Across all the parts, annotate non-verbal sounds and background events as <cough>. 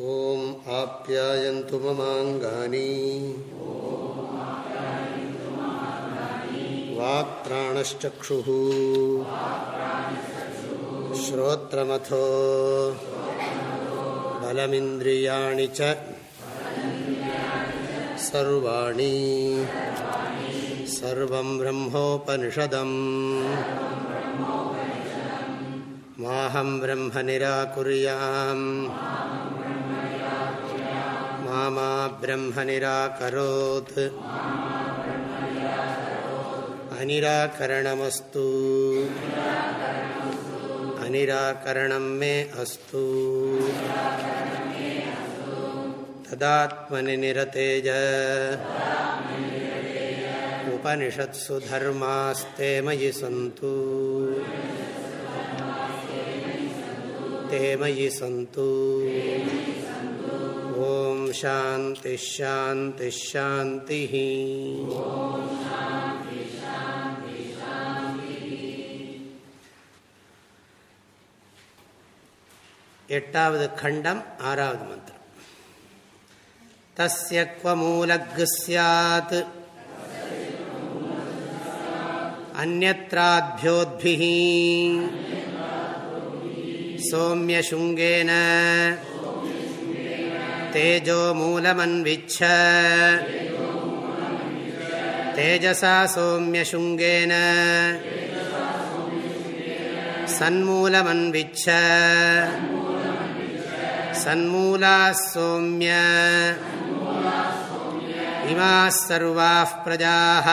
ॐ आप्यायन्तु ममाङ्गानि। वाक्प्राणश्चक्षुः श्रोत्रमथो। बलमिन्द्रियाणि च। सर्वाणि। सर्वं ब्रह्मोपनिषदम्। माहं ब्रह्म निराकुर्याम् मा ब्रह्म निराकरोत् अनिराकरणमस्तु। अनिराकरणं मे अस्तु। तदात्मनि निरतेज उपनिषत्सु धर्मास्ते मयि शान्तिशान्तिशान्तिः एटावद् खण्डम् आरावद् मन्त्रम् तस्य क्वमूलग् स्यात् अन्यत्राद्भ्योद्भिः सौम्यशृङ्गेन तेजो मूलमन्विच्छ तेजसा सौम्यशृङ्गेन सन्मूलमन्विच्छ सन्मूलाः सौम्य इमाः सर्वाः प्रजाः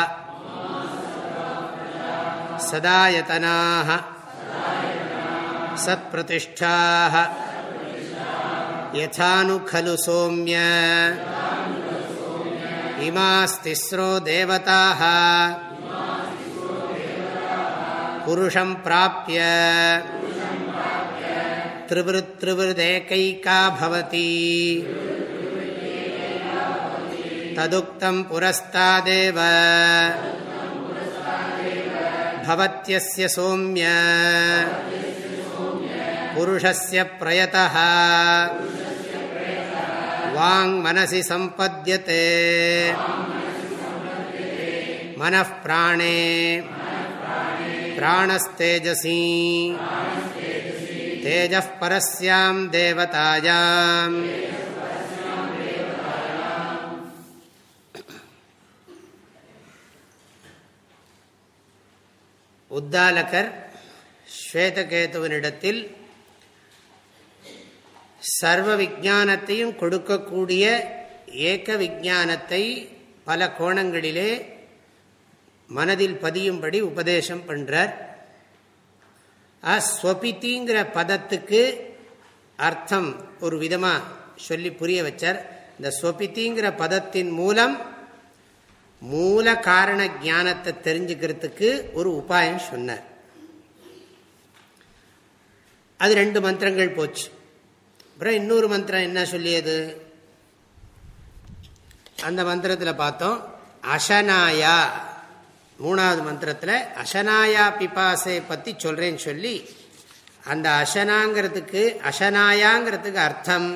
सदायतनाः सत्प्रतिष्ठाः यथानु खलु सौम्य। इमास्तिस्रो देवताः। पुरुषं प्राप्य। त्रिवृत्त्रिवृदेकैका भवति। तदुक्तं पुरस्तादेव। भवत्यस्य सौम्य। पुरुषस्य प्रयतः। வாங் மனசி சம்பத்தியதே மனப்பிராணே பிராணஸ்தேஜசி தேஜ பரஸ்யாம் தேவதாயாம் உத்தாலகர் ஸ்வேதகேதுவனிடத்தில் சர்வ விஜானத்தையும் கொடுக்கக்கூடிய ஏக விஜானத்தை பல கோணங்களிலே மனதில் பதியும்படி உபதேசம் பண்ணுறார் அஸ்வபித்திங்கிற பதத்துக்கு அர்த்தம் ஒரு விதமாக சொல்லி புரிய வச்சார். இந்த ஸ்வபித்திங்கிற பதத்தின் மூலம் மூல காரண ஜானத்தை தெரிஞ்சுக்கிறதுக்கு ஒரு உபாயம் சொன்னார். அது ரெண்டு மந்திரங்கள் போச்சு. அப்புறம் இன்னொரு மந்திரம் என்ன சொல்லியது? அந்த மந்திரத்தில் பார்த்தோம் அசனாயா. மூணாவது மந்திரத்தில் அசனாயா பிபாசை பற்றி சொல்கிறேன்னு சொல்லி அந்த அசனாங்கிறதுக்கு அசனாயாங்கிறதுக்கு அர்த்தம்.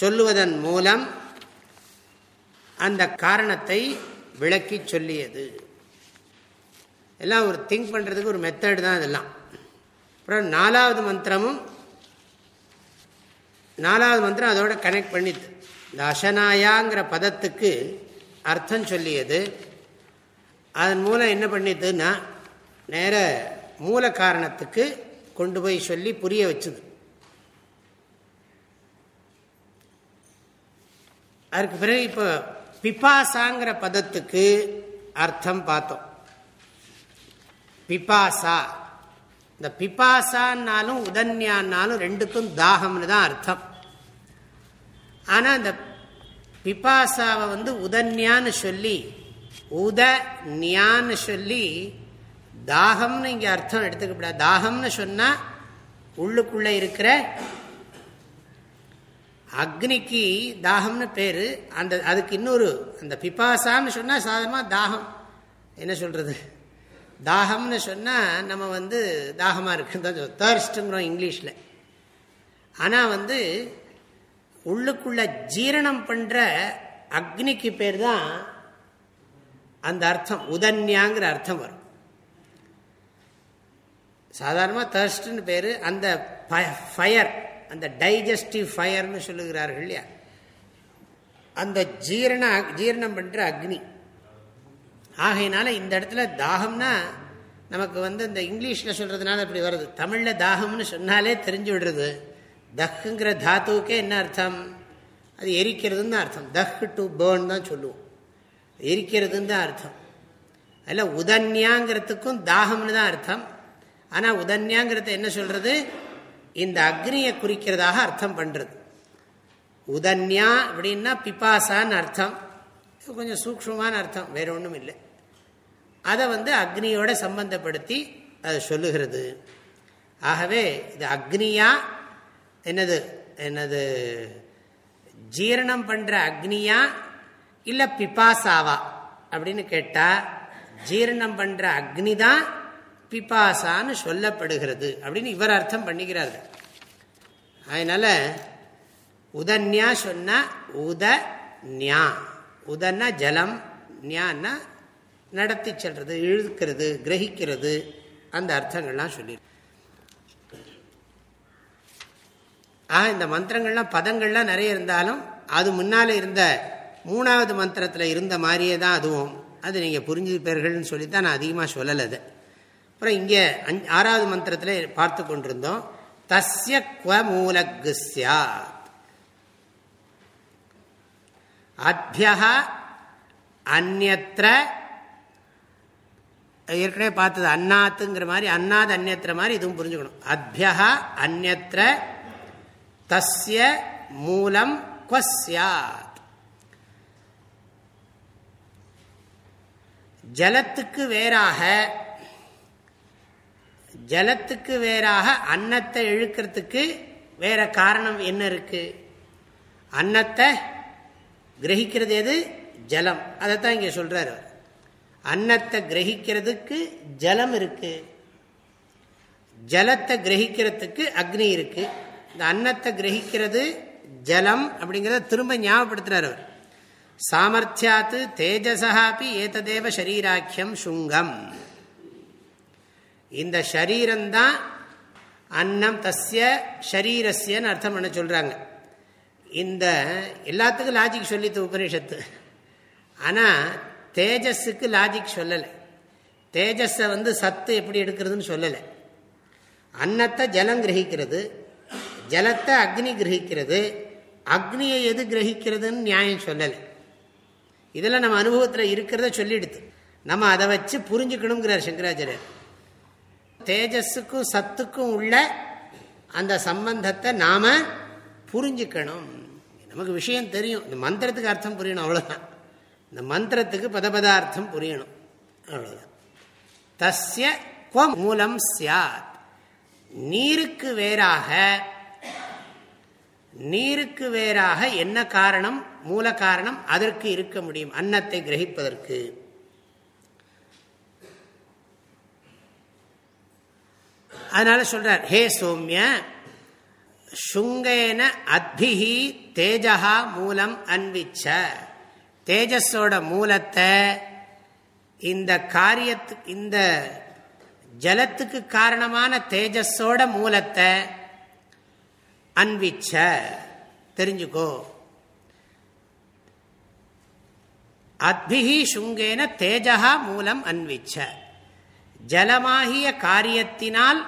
சொல்லுவதன் மூலம் அந்த காரணத்தை விளக்கி சொல்லியது. எல்லாம் ஒரு திங்க் பண்ணுறதுக்கு ஒரு மெத்தட் தான் இதெல்லாம். அப்புறம் நாலாவது மந்திரமும் நாலாவது மந்திரம் அதோட கனெக்ட் பண்ணிது இந்த அசனாயாங்கிற பதத்துக்கு அர்த்தம் சொல்லியது. அதன் மூலம் என்ன பண்ணிதுன்னா நேர மூல காரணத்துக்கு கொண்டு போய் சொல்லி புரிய வச்சுது. அதுக்கு பிறகு இப்போ பிபாசாங்கிற பதத்துக்கு அர்த்தம் பார்த்தோம். பிபாசா. இந்த பிபாசான்னாலும் உதன்யான்னாலும் ரெண்டுக்கும் தாகம்னு தான் அர்த்தம். ஆனால் அந்த பிபாசாவை வந்து உதன்யான்னு சொல்லி உத ஞான்னு சொல்லி தாகம்னு இங்கே அர்த்தம் எடுத்துக்கப்படாது. தாகம்னு சொன்னால் உள்ளுக்குள்ளே இருக்கிற அக்னிக்கு தாகம்னு பேர். அந்த அதுக்கு இன்னொரு அந்த பிபாசான்னு சொன்னால் சாதாரணமாக தாகம். என்ன சொல்கிறது தாகம்னு சொன்னால் நம்ம வந்து தாகமாக இருக்குன்னு தான் தேர்ஸ்ட்டுங்கிறோம் இங்கிலீஷில். ஆனால் வந்து உள்ளுக்குள்ள ஜீரணம் பண்ற அக்னிக்கு பேர் தான் அந்த அர்த்தம் உதன்யாங்கிற அர்த்தம் வரும். சாதாரணமாக தர்ஸ்ட்னு பேர் அந்த ஃபயர் அந்த டைஜஸ்டிவ் ஃபயர்னு சொல்லுகிறார்கள் இல்லையா? அந்த ஜீரண ஜீரணம் பண்ணுற அக்னி. ஆகையினால இந்த இடத்துல தாகம்னா நமக்கு வந்து இந்த இங்கிலீஷில் சொல்கிறதுனால அப்படி வருது. தமிழில் தாகம்னு சொன்னாலே தெரிஞ்சு விடுறது. தஹ்ங்கிற தாத்துவுக்கே என்ன அர்த்தம்? அது எரிக்கிறதுன்னு தான் அர்த்தம். தஹ் டு பேர்ன் தான் சொல்லுவோம். எரிக்கிறதுன்னு தான் அர்த்தம். அதில் உதன்யாங்கிறதுக்கும் தாகம்னு தான் அர்த்தம். ஆனால் உதன்யாங்கிறது என்ன சொல்கிறது இந்த அக்னியை குறிக்கிறதாக அர்த்தம் பண்ணுறது உதன்யா அப்படின்னா பிபாசான்னு அர்த்தம். கொஞ்சம் சூக்ஷமான அர்த்தம் வேற ஒன்றும் இல்லை. அதை வந்து அக்னியோட சம்பந்தப்படுத்தி அது சொல்லுகிறது. ஆகவே இது அக்னியா என்னது என்னது ஜீரணம் பண்ற அக்னியா இல்ல பிபாசாவா? அப்படின்னு கேட்டா ஜீரணம் பண்ற அக்னி தான் பிபாசான்னு சொல்லப்படுகிறது அப்படின்னு இவர் அர்த்தம் பண்ணிக்கிறார்கள். அதனால உதன்யா சொன்னா உத ஞா உதன்னா ஜலம் ஞான்னா நடத்தி செல்றது இழுக்கிறது கிரகிக்கிறது அந்த அர்த்தங்கள்லாம் சொல்லியிருக்கு ஆக இந்த மந்திரங்கள்லாம் பதங்கள்லாம் நிறைய இருந்தாலும் அது முன்னால் இருந்த மூணாவது மந்திரத்தில் இருந்த மாதிரியே தான் அதுவும். அது நீங்கள் புரிஞ்சுப்பீர்கள்னு சொல்லி தான் நான் அதிகமாக சொல்லலை அது. அப்புறம் இங்கே அஞ் ஆறாவது மந்திரத்தில் பார்த்து கொண்டிருந்தோம். தஸ்ய குவ மூலகு சாத் அத்தியா அந்நத்திர ஏற்கனவே பார்த்தது அன்னாத்துங்கிற மாதிரி அன்னாத் அந்நத்திர மாதிரி இதுவும் புரிஞ்சுக்கணும். அத்தியா அந்நத்திர தஸ்ய மூலம் குவஸ்யாத் ஜலத்துக்கு வேறாக ஜலத்துக்கு வேறாக அன்னத்தை இழுக்கிறதுக்கு வேற காரணம் என்ன இருக்கு? அன்னத்தை கிரகிக்கிறது எது? ஜலம். அதைத்தான் இங்க சொல்றாரு அன்னத்தை கிரகிக்கிறதுக்கு ஜலம் இருக்கு. ஜலத்தை கிரகிக்கிறதுக்கு அக்னி இருக்கு. இந்த அன்னத்தை கிரகிக்கிறது ஜலம் அப்படிங்கிறத திரும்ப ஞாபகப்படுத்துறார் அவர். சாமர்த்தியாத்து தேஜசாப்பி ஏததேவ ஷரீராக்கியம் சுங்கம். இந்த ஷரீரம்தான் அன்னம் தஸ்ய ஷரீரஸ்யன்னு அர்த்தம் பண்ண சொல்றாங்க. இந்த எல்லாத்துக்கும் லாஜிக் சொல்லித்து உபனிஷத்து. ஆனால் தேஜஸுக்கு லாஜிக் சொல்லலை. தேஜஸை வந்து சத்து எப்படி எடுக்கிறதுன்னு சொல்லலை. அன்னத்தை ஜலம் கிரகிக்கிறது ஜலத்தை அக்னி கிரகிக்கிறது. அக்னியை எது கிரகிக்கிறதுன்னு நியாயம் சொல்லலை. இதெல்லாம் நம்ம அனுபவத்தில் இருக்கிறத சொல்லிடுது. நம்ம அதை வச்சு புரிஞ்சுக்கணுங்கிறார் சங்கராச்சாரியர். தேஜஸுக்கும் சத்துக்கும் உள்ள அந்த சம்பந்தத்தை நாம புரிஞ்சுக்கணும். நமக்கு விஷயம் தெரியும். இந்த மந்திரத்துக்கு அர்த்தம் புரியணும் அவ்வளோதான் இந்த மந்திரத்துக்கு பதபதார்த்தம் புரியணும். அவ்வளோதான் தஸ்ய மூலம் சியாத் நீருக்கு வேறாக நீருக்கு வேறாக என்ன காரணம்? மூல காரணம் அதற்கு இருக்க முடியும். அன்னத்தை கிரகிப்பதற்கு. அதனால சொல்றார் ஹே சோமிய சுங்கேன அத்பிஹி தேஜகா மூலம் அன்விச்ச. தேஜஸோட மூலத்தை இந்த காரியத்து இந்த ஜலத்துக்கு காரணமான தேஜஸோட மூலத்தை அன்விச்ச தெரிஞ்சுக்கோ. அத்பிஹி சுங்கேன தேஜா மூலம் அன்விச்ச ஜலமாகிய காரியத்தினால்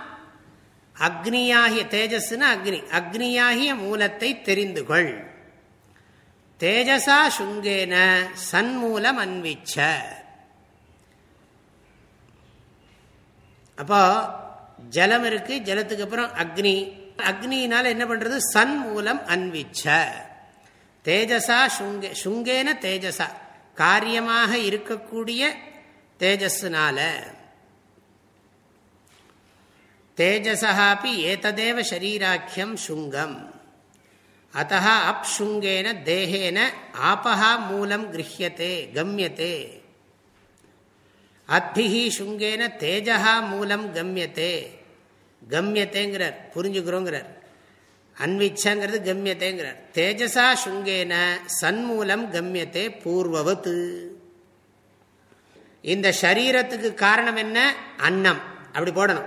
அக்னியாகிய தேஜஸ்னா அக்னி அக்னியாகிய மூலத்தை தெரிந்து கொள் தேஜசா சுங்கேன சன்மூலம் அன்விச்ச அப்போ ஜலம் இருக்கு ஜலத்துக்கு அப்புறம் அக்னி அக்னியினால என்ன பண்றது? சன் மூலம் அன்விச்ச. தேஜசா சுங்கே சுங்கேன தேஜசா. காரியமாக இருக்கக்கூடிய தேஜஸ்னால. தேஜசாப்பி ஏததேவ ஷரீராக்கியம் சுங்கம். அத்த அப்ஷுங்கேன தேகேன ஆபஹா மூலம் கிரஹியத்தே கம்யத்தே அத்திஹி சுங்கேன தேஜா மூலம் கம்யத்தே கம்யத்தேங்கிறார் புரிஞ்சுக்கிறோங்கிறார். அன்விச்சங்கிறது கம்யத்தைங்கிறார். தேஜசா சுங்கேன சன்மூலம் கம்யத்தை பூர்வவத்து. இந்த சரீரத்துக்கு காரணம் என்ன? அன்னம். அப்படி போடணும்.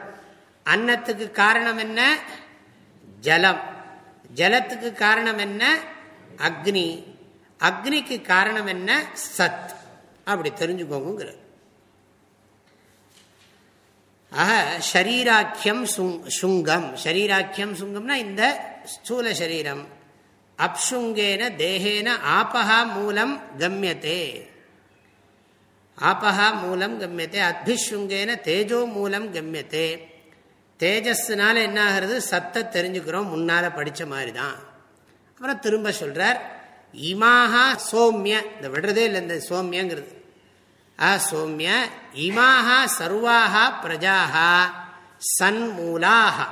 அன்னத்துக்கு காரணம் என்ன? ஜலம். ஜலத்துக்கு காரணம் என்ன? அக்னி. அக்னிக்கு காரணம் என்ன? சத். அப்படி தெரிஞ்சுக்கோங்க ஆக ஷரீராக்கியம் சுங்கம். ஷரீராக்கியம் சுங்கம்னா இந்த ஸ்தூல சரீரம் அப்சுங்கேன தேகேன ஆபஹா மூலம் கம்யத்தே ஆபஹா மூலம் கம்யத்தே அத்பிஷுங்கேன தேஜோ மூலம் கம்யத்தே தேஜஸ்னால என்ன ஆகிறது சத்தை தெரிஞ்சுக்கிறோம். முன்னால படித்த மாதிரி தான் அப்புறம் திரும்ப சொல்றார் இமாஹா சோம்ய. இந்த விடுறதே இல்லை இந்த சோமியங்கிறது. ஆ சோமிய இமாஹா சர்வாக பிரஜாக சன்மூலாக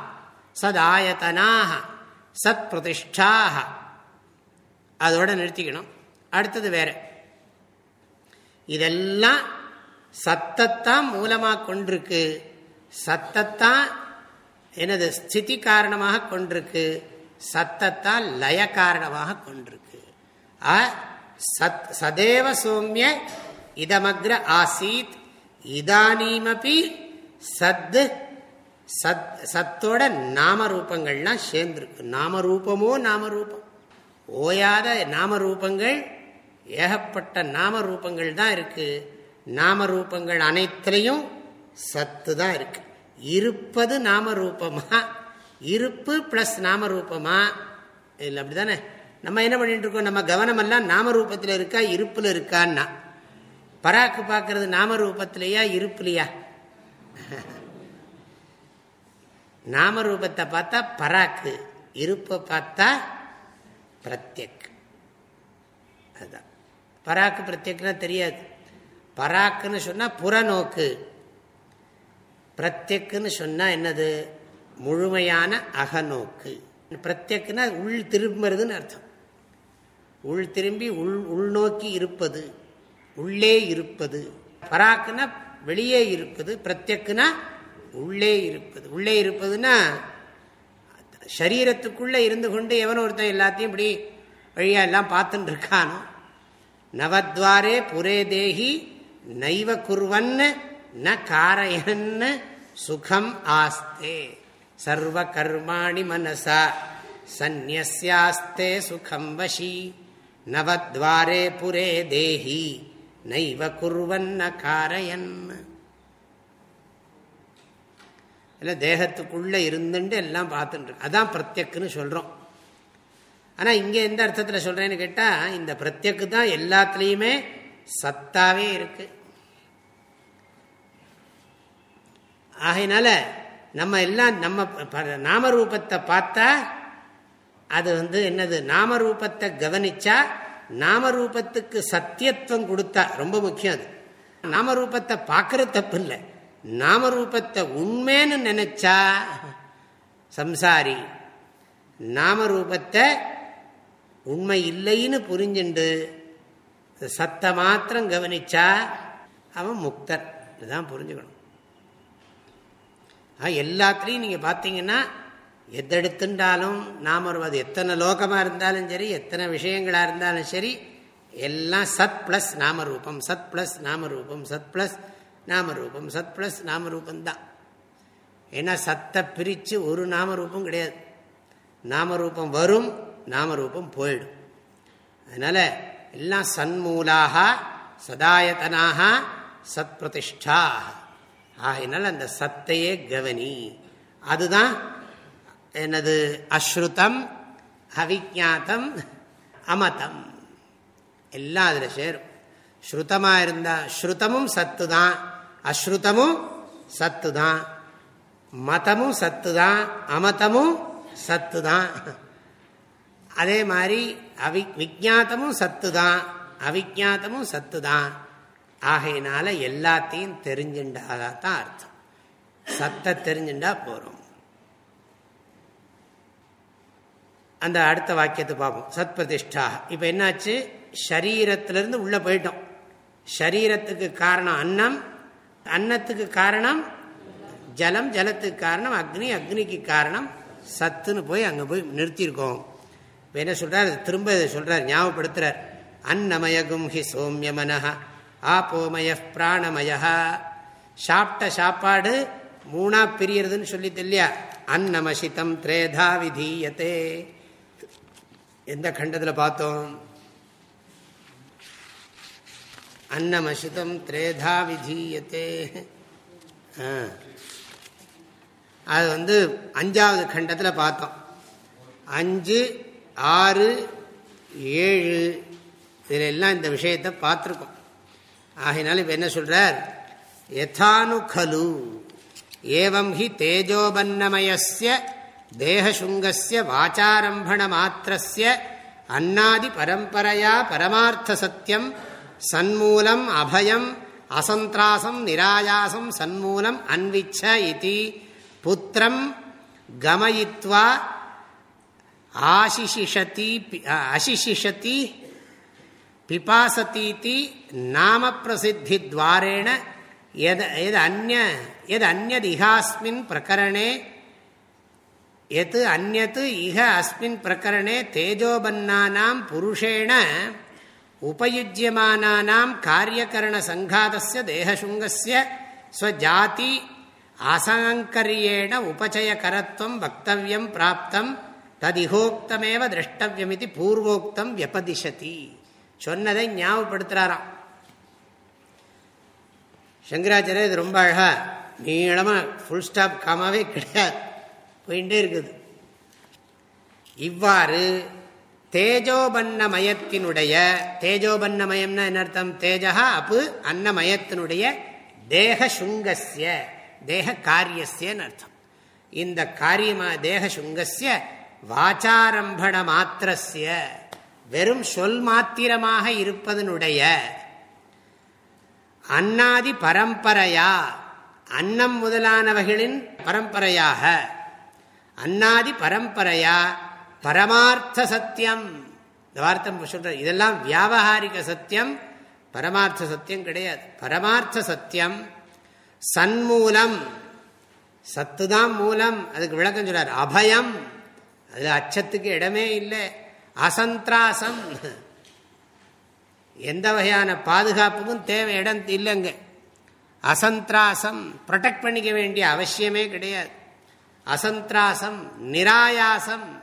சதாயத்தனாக சத் பிரதிஷ்டாக அதோட நிறுத்திக்கணும். அடுத்தது வேற. இதெல்லாம் சத்தத்தான் மூலமாக கொண்டிருக்கு. சத்தத்தான் எனது ஸ்திதி காரணமாக கொண்டிருக்கு. சத்தத்தான் லய காரணமாக கொண்டிருக்கு. சத் சதேவ சோமிய இதமக்ர ஆசீத் இதானீமபி சத் சத் சத்தோட நாமரூபங்கள்லாம் சேர்ந்துருக்கு நாமரூபமோ நாமரூபம். ஓயாத நாமரூபங்கள் ஏகப்பட்ட நாமரூபங்கள் தான் இருக்கு. நாமரூபங்கள் அனைத்திலையும் சத்து தான் இருக்கு. இருப்பது நாமரூபமா? இருப்பு பிளஸ் நாமரூபமா? இல்லை அப்படிதானே நம்ம என்ன பண்ணிட்டு இருக்கோம்? நம்ம கவனமெல்லாம் நாமரூபத்தில் இருக்கா இருப்பில் இருக்கான்னா? பராக்கு பார்க்கறது நாமரூபத்திலையா இருப்புலையா? நாமரூபத்தை பார்த்தா பராக்கு இருப்பை பார்த்தா பிரத்யக். அதுதான். பராக்கு பிரத்யக்னா தெரியாது. பராக்குன்னு சொன்னால் புறநோக்கு. பிரத்யக்குன்னு சொன்னால் என்னது? முழுமையான அகநோக்கு. பிரத்யக்குன்னா உள் திரும்புறதுன்னு அர்த்தம். உள் திரும்பி உள் உள்நோக்கி இருப்பது. உள்ளே இருப்பது. பராக்குனா வெளியே இருப்பது பிரத்யக்குனா உள்ளே இருப்பது. உள்ளே இருப்பதுன்னா சரீரத்துக்குள்ளே இருந்து கொண்டு எவன் ஒருத்தன் எல்லாத்தையும் இப்படி வழியா எல்லாம் பார்த்துட்டு இருக்கானோ? நவத்வாரே புரே தேகி நைவ குருவன் ந காரயன் சுகம் ஆஸ்தே. சர்வ கர்மாணி மனசா சந்நியாஸ்தே சுகம் வசி. நவத்வாரே புரே தேஹி நைவ குருவன்ன காரையன். இல்லை தேகத்துக்குள்ளே இருந்துட்டு எல்லாம் பார்த்துட்டு அதான் பிரத்யக்குன்னு சொல்கிறோம் ஆனால் இங்கே எந்த அர்த்தத்தில் சொல்கிறேன்னு கேட்டால் இந்த பிரத்யக்கு தான் எல்லாத்துலேயுமே சத்தாவே இருக்கு. ஆகையினால நம்ம எல்லாம் நம்ம நாமரூபத்தை பார்த்தா அது வந்து என்னது? நாமரூபத்தை கவனிச்சா நாமரூபத்துக்கு சத்தியத்துவம் கொடுத்தா ரொம்ப முக்கியம் அது. நாமரூபத்தை பார்க்கறது தப்பு இல்லை நாமரூபத்தை உண்மைன்னு நினைச்சா சம்சாரி நாமரூபத்தை உண்மை இல்லைன்னு புரிஞ்சுண்டு சத்த மாத்திரம் கவனிச்சா அவன் முக்தர். இதுதான் புரிஞ்சுக்கணும். எல்லாத்துலேயும் நீங்கள் பார்த்தீங்கன்னா எதெடுத்துட்டாலும் நாம அது எத்தனை லோகமாக இருந்தாலும் சரி எத்தனை விஷயங்களாக இருந்தாலும் சரி எல்லாம் சத் ப்ளஸ் நாமரூபம் சத் ப்ளஸ் நாமரூபம் சத் ப்ளஸ் நாமரூபம் சத் ப்ளஸ் நாமரூபந்தான் ஏன்னா சத்தை பிரித்து ஒரு நாமரூபம் கிடையாது. நாமரூபம் வரும் நாமரூபம் போயிடும். அதனால் எல்லாம் சன்மூலாக சதாயத்தனாக சத் பிரதிஷ்டாக ஆகினால் அந்த சத்தையே கவனி. அதுதான் என்னது அஸ்ருதம் அவிஜாத்தம் அமதம். எல்லாம் அதில் சேரும். ஸ்ருதமாக இருந்தால் ஸ்ருதமும் சத்து தான் அஸ்ருதமும் சத்து தான் மதமும் சத்து தான் அமதமும் சத்து தான் அதே மாதிரி அவி விஜாத்தமும் சத்து தான் அவிஜாத்தமும் சத்து தான் ஆகையினால எல்லாத்தையும் தெரிஞ்சுண்டாதான் அர்த்தம். சத்தை தெரிஞ்சுண்டா போகிறோம் அந்த அடுத்த வாக்கியத்தை பார்ப்போம். சத் பிரதிஷ்டா இப்போ என்னாச்சு? ஷரீரத்திலிருந்து உள்ளே போயிட்டோம். ஷரீரத்துக்கு காரணம் அன்னம் அன்னத்துக்கு காரணம் ஜலம் ஜலத்துக்கு காரணம் அக்னி அக்னிக்கு காரணம் சத்துன்னு போய் அங்கே போய் நிறுத்தியிருக்கோம். இப்போ என்ன சொல்கிறார் திரும்ப இதை சொல்கிறார் ஞாபகப்படுத்துகிறார் அன்னமயகும் ஹி சோமிய ஆப்போமய பிராணமய சாப்பிட்ட சாப்பாடு மூணா பிரியறதுன்னு சொல்லி இல்லையா? அன்னமசிதம் திரேதா விதீயத்தே எந்த கண்டத்தில் பார்த்தோம்? அன்னமசிதம் திரேதா விதீயத்தே அது வந்து அஞ்சாவது கண்டத்தில் பார்த்தோம். அஞ்சு ஆறு ஏழு இதில் எல்லாம் இந்த விஷயத்தை பார்த்துருக்கோம். ஆகினால இப்போ என்ன சொல்கிறார் யதானு கலு. ஏவம் ஹி தேஜோபன்னமயஸ்ய தேகசுங்கஸ்ய வாச்சாரம்பண மாத்திரஸ்ய அன்னாதி பரம்பரையா பரமார்த்த சத்தியம் சன்மூலம் அபயம் அசந்திராசம் நிராயாசம் சன்மூலம் அன்விச்ச இது புத்திரம் கமயித்வா ஆசிஷிஷதி அசிஷிஷதி பிபாசதீதி நாம பிரசித்தி துவாரேண எது எது அந்நிய எது அந்நது பிரகரணே எது அந்நத்து இக அஸ்மின் பிரகரணே தேஜோபன்னானாம் புருஷேண உபயுஜ்யமானானாம் காரியகரண சங்காதஸ்ய தேகசுங்கஸ்ய ஸ்வஜாதி அசங்கரியேண உபச்சயகரத்துவம் வக்தவியம் பிராப்தம் ததிகோக்தமேவ திரஷ்டவியம் இது பூர்வோக்தம் வியபதிஷதி. சொன்னதை ஞாபகப்படுத்துறாராம். சங்கராச்சாரியர் இது ரொம்ப அழகா நீளமாக ஃபுல் ஸ்டாப் காமாவே கிடையாது. போயிட்டே இருக்குது. இவ்வாறு தேஜோபன்னமயத்தினுடைய தேஜோபன்னமயம்னா என்ன அர்த்தம்? தேஜா அப்பு அன்னமயத்தினுடைய தேக சுங்கசிய தேக காரியசியன்னு அர்த்தம். இந்த காரியமா தேக சுங்கசிய வாச்சாரம்பண மாத்திரசிய வெறும் சொல் மாத்திரமாக இருப்பதனுடைய அன்னாதி பரம்பரையா அன்னம் முதலானவர்களின் பரம்பரையாக அன்னாதி பரம்பரையா பரமார்த்த சத்தியம். இந்த வார்த்தை சொல்ற இதெல்லாம் வியாபகாரிக சத்தியம் பரமார்த்த சத்தியம் கிடையாது. பரமார்த்த சத்தியம் சன்மூலம் சத்துதான் மூலம் அதுக்கு விளக்கம் சொல்றார். அபயம் அது அச்சத்துக்கு இடமே இல்லை. அசந்திராசம். எந்த வகையான பாதுகாப்புக்கும் தேவை இடம் இல்லைங்க. அசந்திராசம் ப்ரொடெக்ட் பண்ணிக்க வேண்டிய அவசியமே கிடையாது. அசந்திராசம் நிராயாசம்.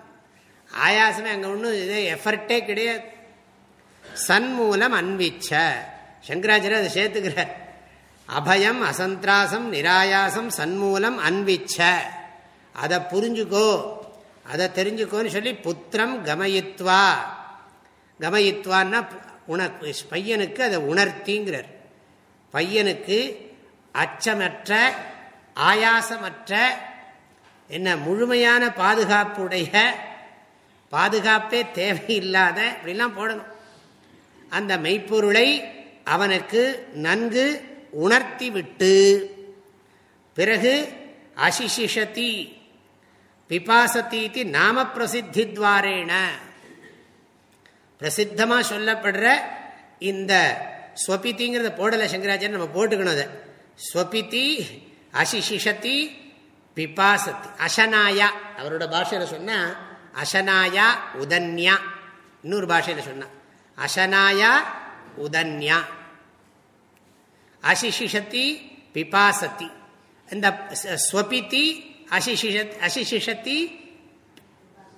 ஆயாசமே அங்கே ஒன்றும் இதே எஃபர்ட்டே கிடையாது. சன்மூலம் அன்விச்ச. சங்கராச்சாரியர் அதை சேர்த்துக்கிறார். அபயம் அசந்திராசம் நிராயாசம் சன்மூலம் அன்விச்ச. அதை புரிஞ்சுக்கோ. அதை தெரிஞ்சுக்கோன்னு சொல்லி புத்திரம் கமயித்வா. கமயித்வான்னா உண பையனுக்கு அதை உணர்த்திங்கிறார். பையனுக்கு அச்சமற்ற ஆயாசமற்ற என்ன முழுமையான பாதுகாப்புடைய பாதுகாப்பே தேவையில்லாத இப்படிலாம் போடணும். அந்த மெய்ப்பொருளை அவனுக்கு நன்கு உணர்த்தி விட்டு பிறகு அசிஷிஷதி பிபாசதி நாம பிரசித்தி துவாரேன பிரசித்தமாக சொல்லப்படுற இந்த ஸ்வபித்திங்கிறத போடலை சங்கராச்சாரியன் நம்ம போட்டுக்கணும் அதை. ஸ்வபித்தி அசிஷிஷதி பிபாசத்தி அசனாயா அவரோட பாஷையில் சொன்னால் அசனாயா உதன்யா. இன்னொரு பாஷையில் சொன்னா அசனாயா உதன்யா. அசிஷிஷத்தி பிபாசத்தி இந்த ஸ்வபித்தி அசிஷிஷத் அசிஷிஷத்தி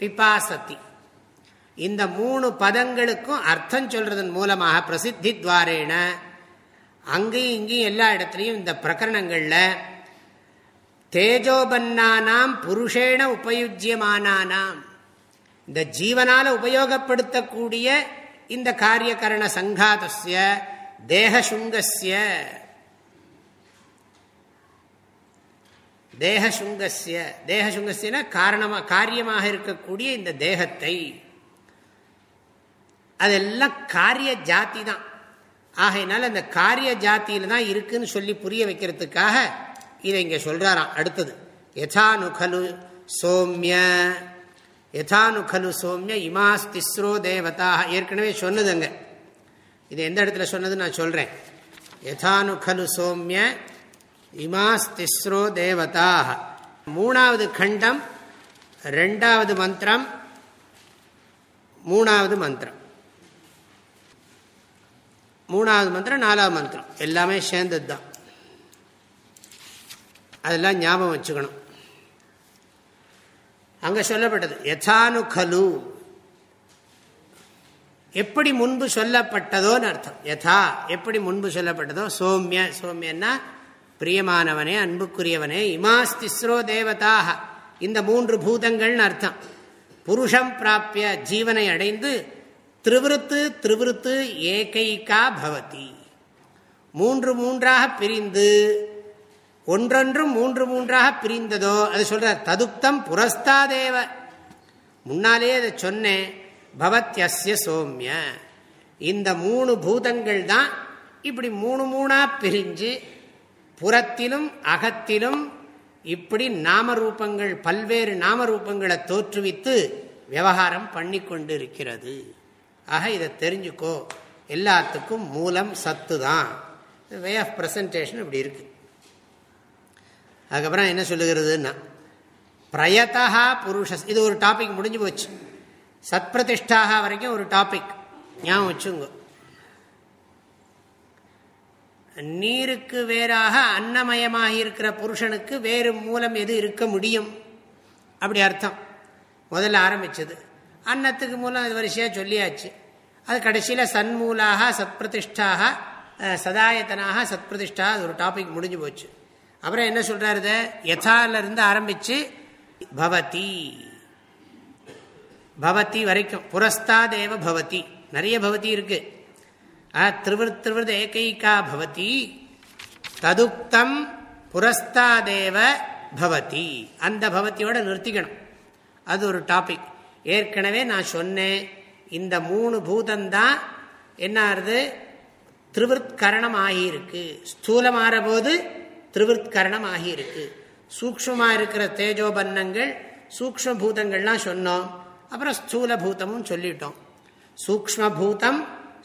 பிபாசத்தி இந்த மூணு பதங்களுக்கும் அர்த்தம் சொல்றதன் மூலமாக பிரசித்தி துவாரேன அங்கேயும் இங்கேயும் எல்லா இடத்துலையும் இந்த பிரகரணங்களில் தேஜோபன்னானாம் புருஷேண உபயுஜ்யமானானாம். இந்த ஜீவனால உபயோகப்படுத்தக்கூடிய இந்த காரியகரண சங்காதஸ்ய தேகசுங்கஸ்ய. தேகசுங்கஸ்ய தேகசுங்கஸ்யன காரணமாக காரியமாக இருக்கக்கூடிய இந்த தேகத்தை. அதெல்லாம் காரிய ஜாதி தான் ஆகையினால அந்த காரிய ஜாத்தியில தான் இருக்குன்னு சொல்லி புரிய வைக்கிறதுக்காக இதை இங்கே சொல்றாராம் அடுத்தது. யதானு கலு சோமிய யதானு கலு சோமிய இமாஸ் திஸ்ரோ தேவதா ஏற்கனவே சொன்னதுங்க. இது எந்த இடத்துல சொன்னது நான் சொல்றேன். யதானு கலு சோமிய இமாஸ் திஸ்ரோ தேவதா மூணாவது கண்டம் ரெண்டாவது மந்திரம் மூணாவது மந்திரம். மூணாவது மந்திரம் நாலாவது மந்திரம். எல்லாமே சேர்ந்தது தான் அதெல்லாம் ஞாபகம் வச்சுக்கணும். அங்கே சொல்லப்பட்டது யதானு கலு. எப்படி முன்பு சொல்லப்பட்டதோன்னு அர்த்தம். யதா எப்படி முன்பு சொல்லப்பட்டதோ சோமிய சோமியன்னா பிரியமானவனே அன்புக்குரியவனே இமாஸ் திஸ்ரோ தேவதாக இந்த மூன்று பூதங்கள்னு அர்த்தம். புருஷம் பிராப்பிய ஜீவனை அடைந்து திருவிருத்து திருவிருத்து ஏகைக்கா பவதி மூன்று மூன்றாக பிரிந்து ஒன்றொன்றும் மூன்று மூன்றாக பிரிந்ததோ அது சொல்ற ததுக்தம் புரஸ்தாதேவ. முன்னாலே அதை சொன்னேன் பவத்யஸ்ய சௌமிய. இந்த மூணு பூதங்கள் தான் இப்படி மூணு மூணா பிரிஞ்சு புறத்திலும் அகத்திலும் இப்படி நாமரூபங்கள் பல்வேறு நாமரூபங்களை தோற்றுவித்து விவகாரம் பண்ணி கொண்டு இருக்கிறது ஆக இதை தெரிஞ்சுக்கோ. எல்லாத்துக்கும் மூலம் சத்து தான் வே ஆஃப் ப்ரெசன்டேஷன் இப்படி இருக்குது அதுக்கப்புறம் என்ன சொல்லுகிறதுன்னா பிரயத்தா புருஷ இது ஒரு டாபிக் முடிஞ்சு போச்சு. சத்பிரதிஷ்டாக வரைக்கும் ஒரு டாபிக் ஞாபகம் வச்சுங்க. நீருக்கு வேறாக அன்னமயமாக இருக்கிற புருஷனுக்கு வேறு மூலம் எது இருக்க முடியும்? அப்படி அர்த்தம். முதல்ல ஆரம்பிச்சது. அன்னத்துக்கு மூலம் அது வரிசையாக சொல்லியாச்சு. அது கடைசியில் சன்மூலாக சத்பிரதிஷ்டாக சதாயத்தனாக சத்பிரதிஷ்டா அது ஒரு டாபிக் முடிஞ்சு போச்சு. அப்புறம் என்ன சொல்றாரு யதாலிருந்து ஆரம்பிச்சு பவதி. பவதி வரைக்கும். புரஸ்தாதேவ பவதி. நிறைய பவதி இருக்கு. திருவிருத் திருவிருத் ஏகைக்கா பவதி. ததுக்தம் புரஸ்தாதேவ பவதி. அந்த பவத்தியோட நிறுத்திக்கணும். அது ஒரு டாபிக். ஏற்கனவே நான் சொன்னேன். இந்த மூணு பூதந்தான் என்ன ஆறுது? திருவிற்கரணம் ஆகியிருக்கு. ஸ்தூலம் போது திருவிற்கரணம் ஆகியிருக்கு சூக்ஷமாக இருக்கிற தேஜோபன்னங்கள் சூக்ம பூதங்கள்லாம் சொன்னோம். அப்புறம் ஸ்தூல பூதமும் சொல்லிட்டோம். சூக்ம பூதம்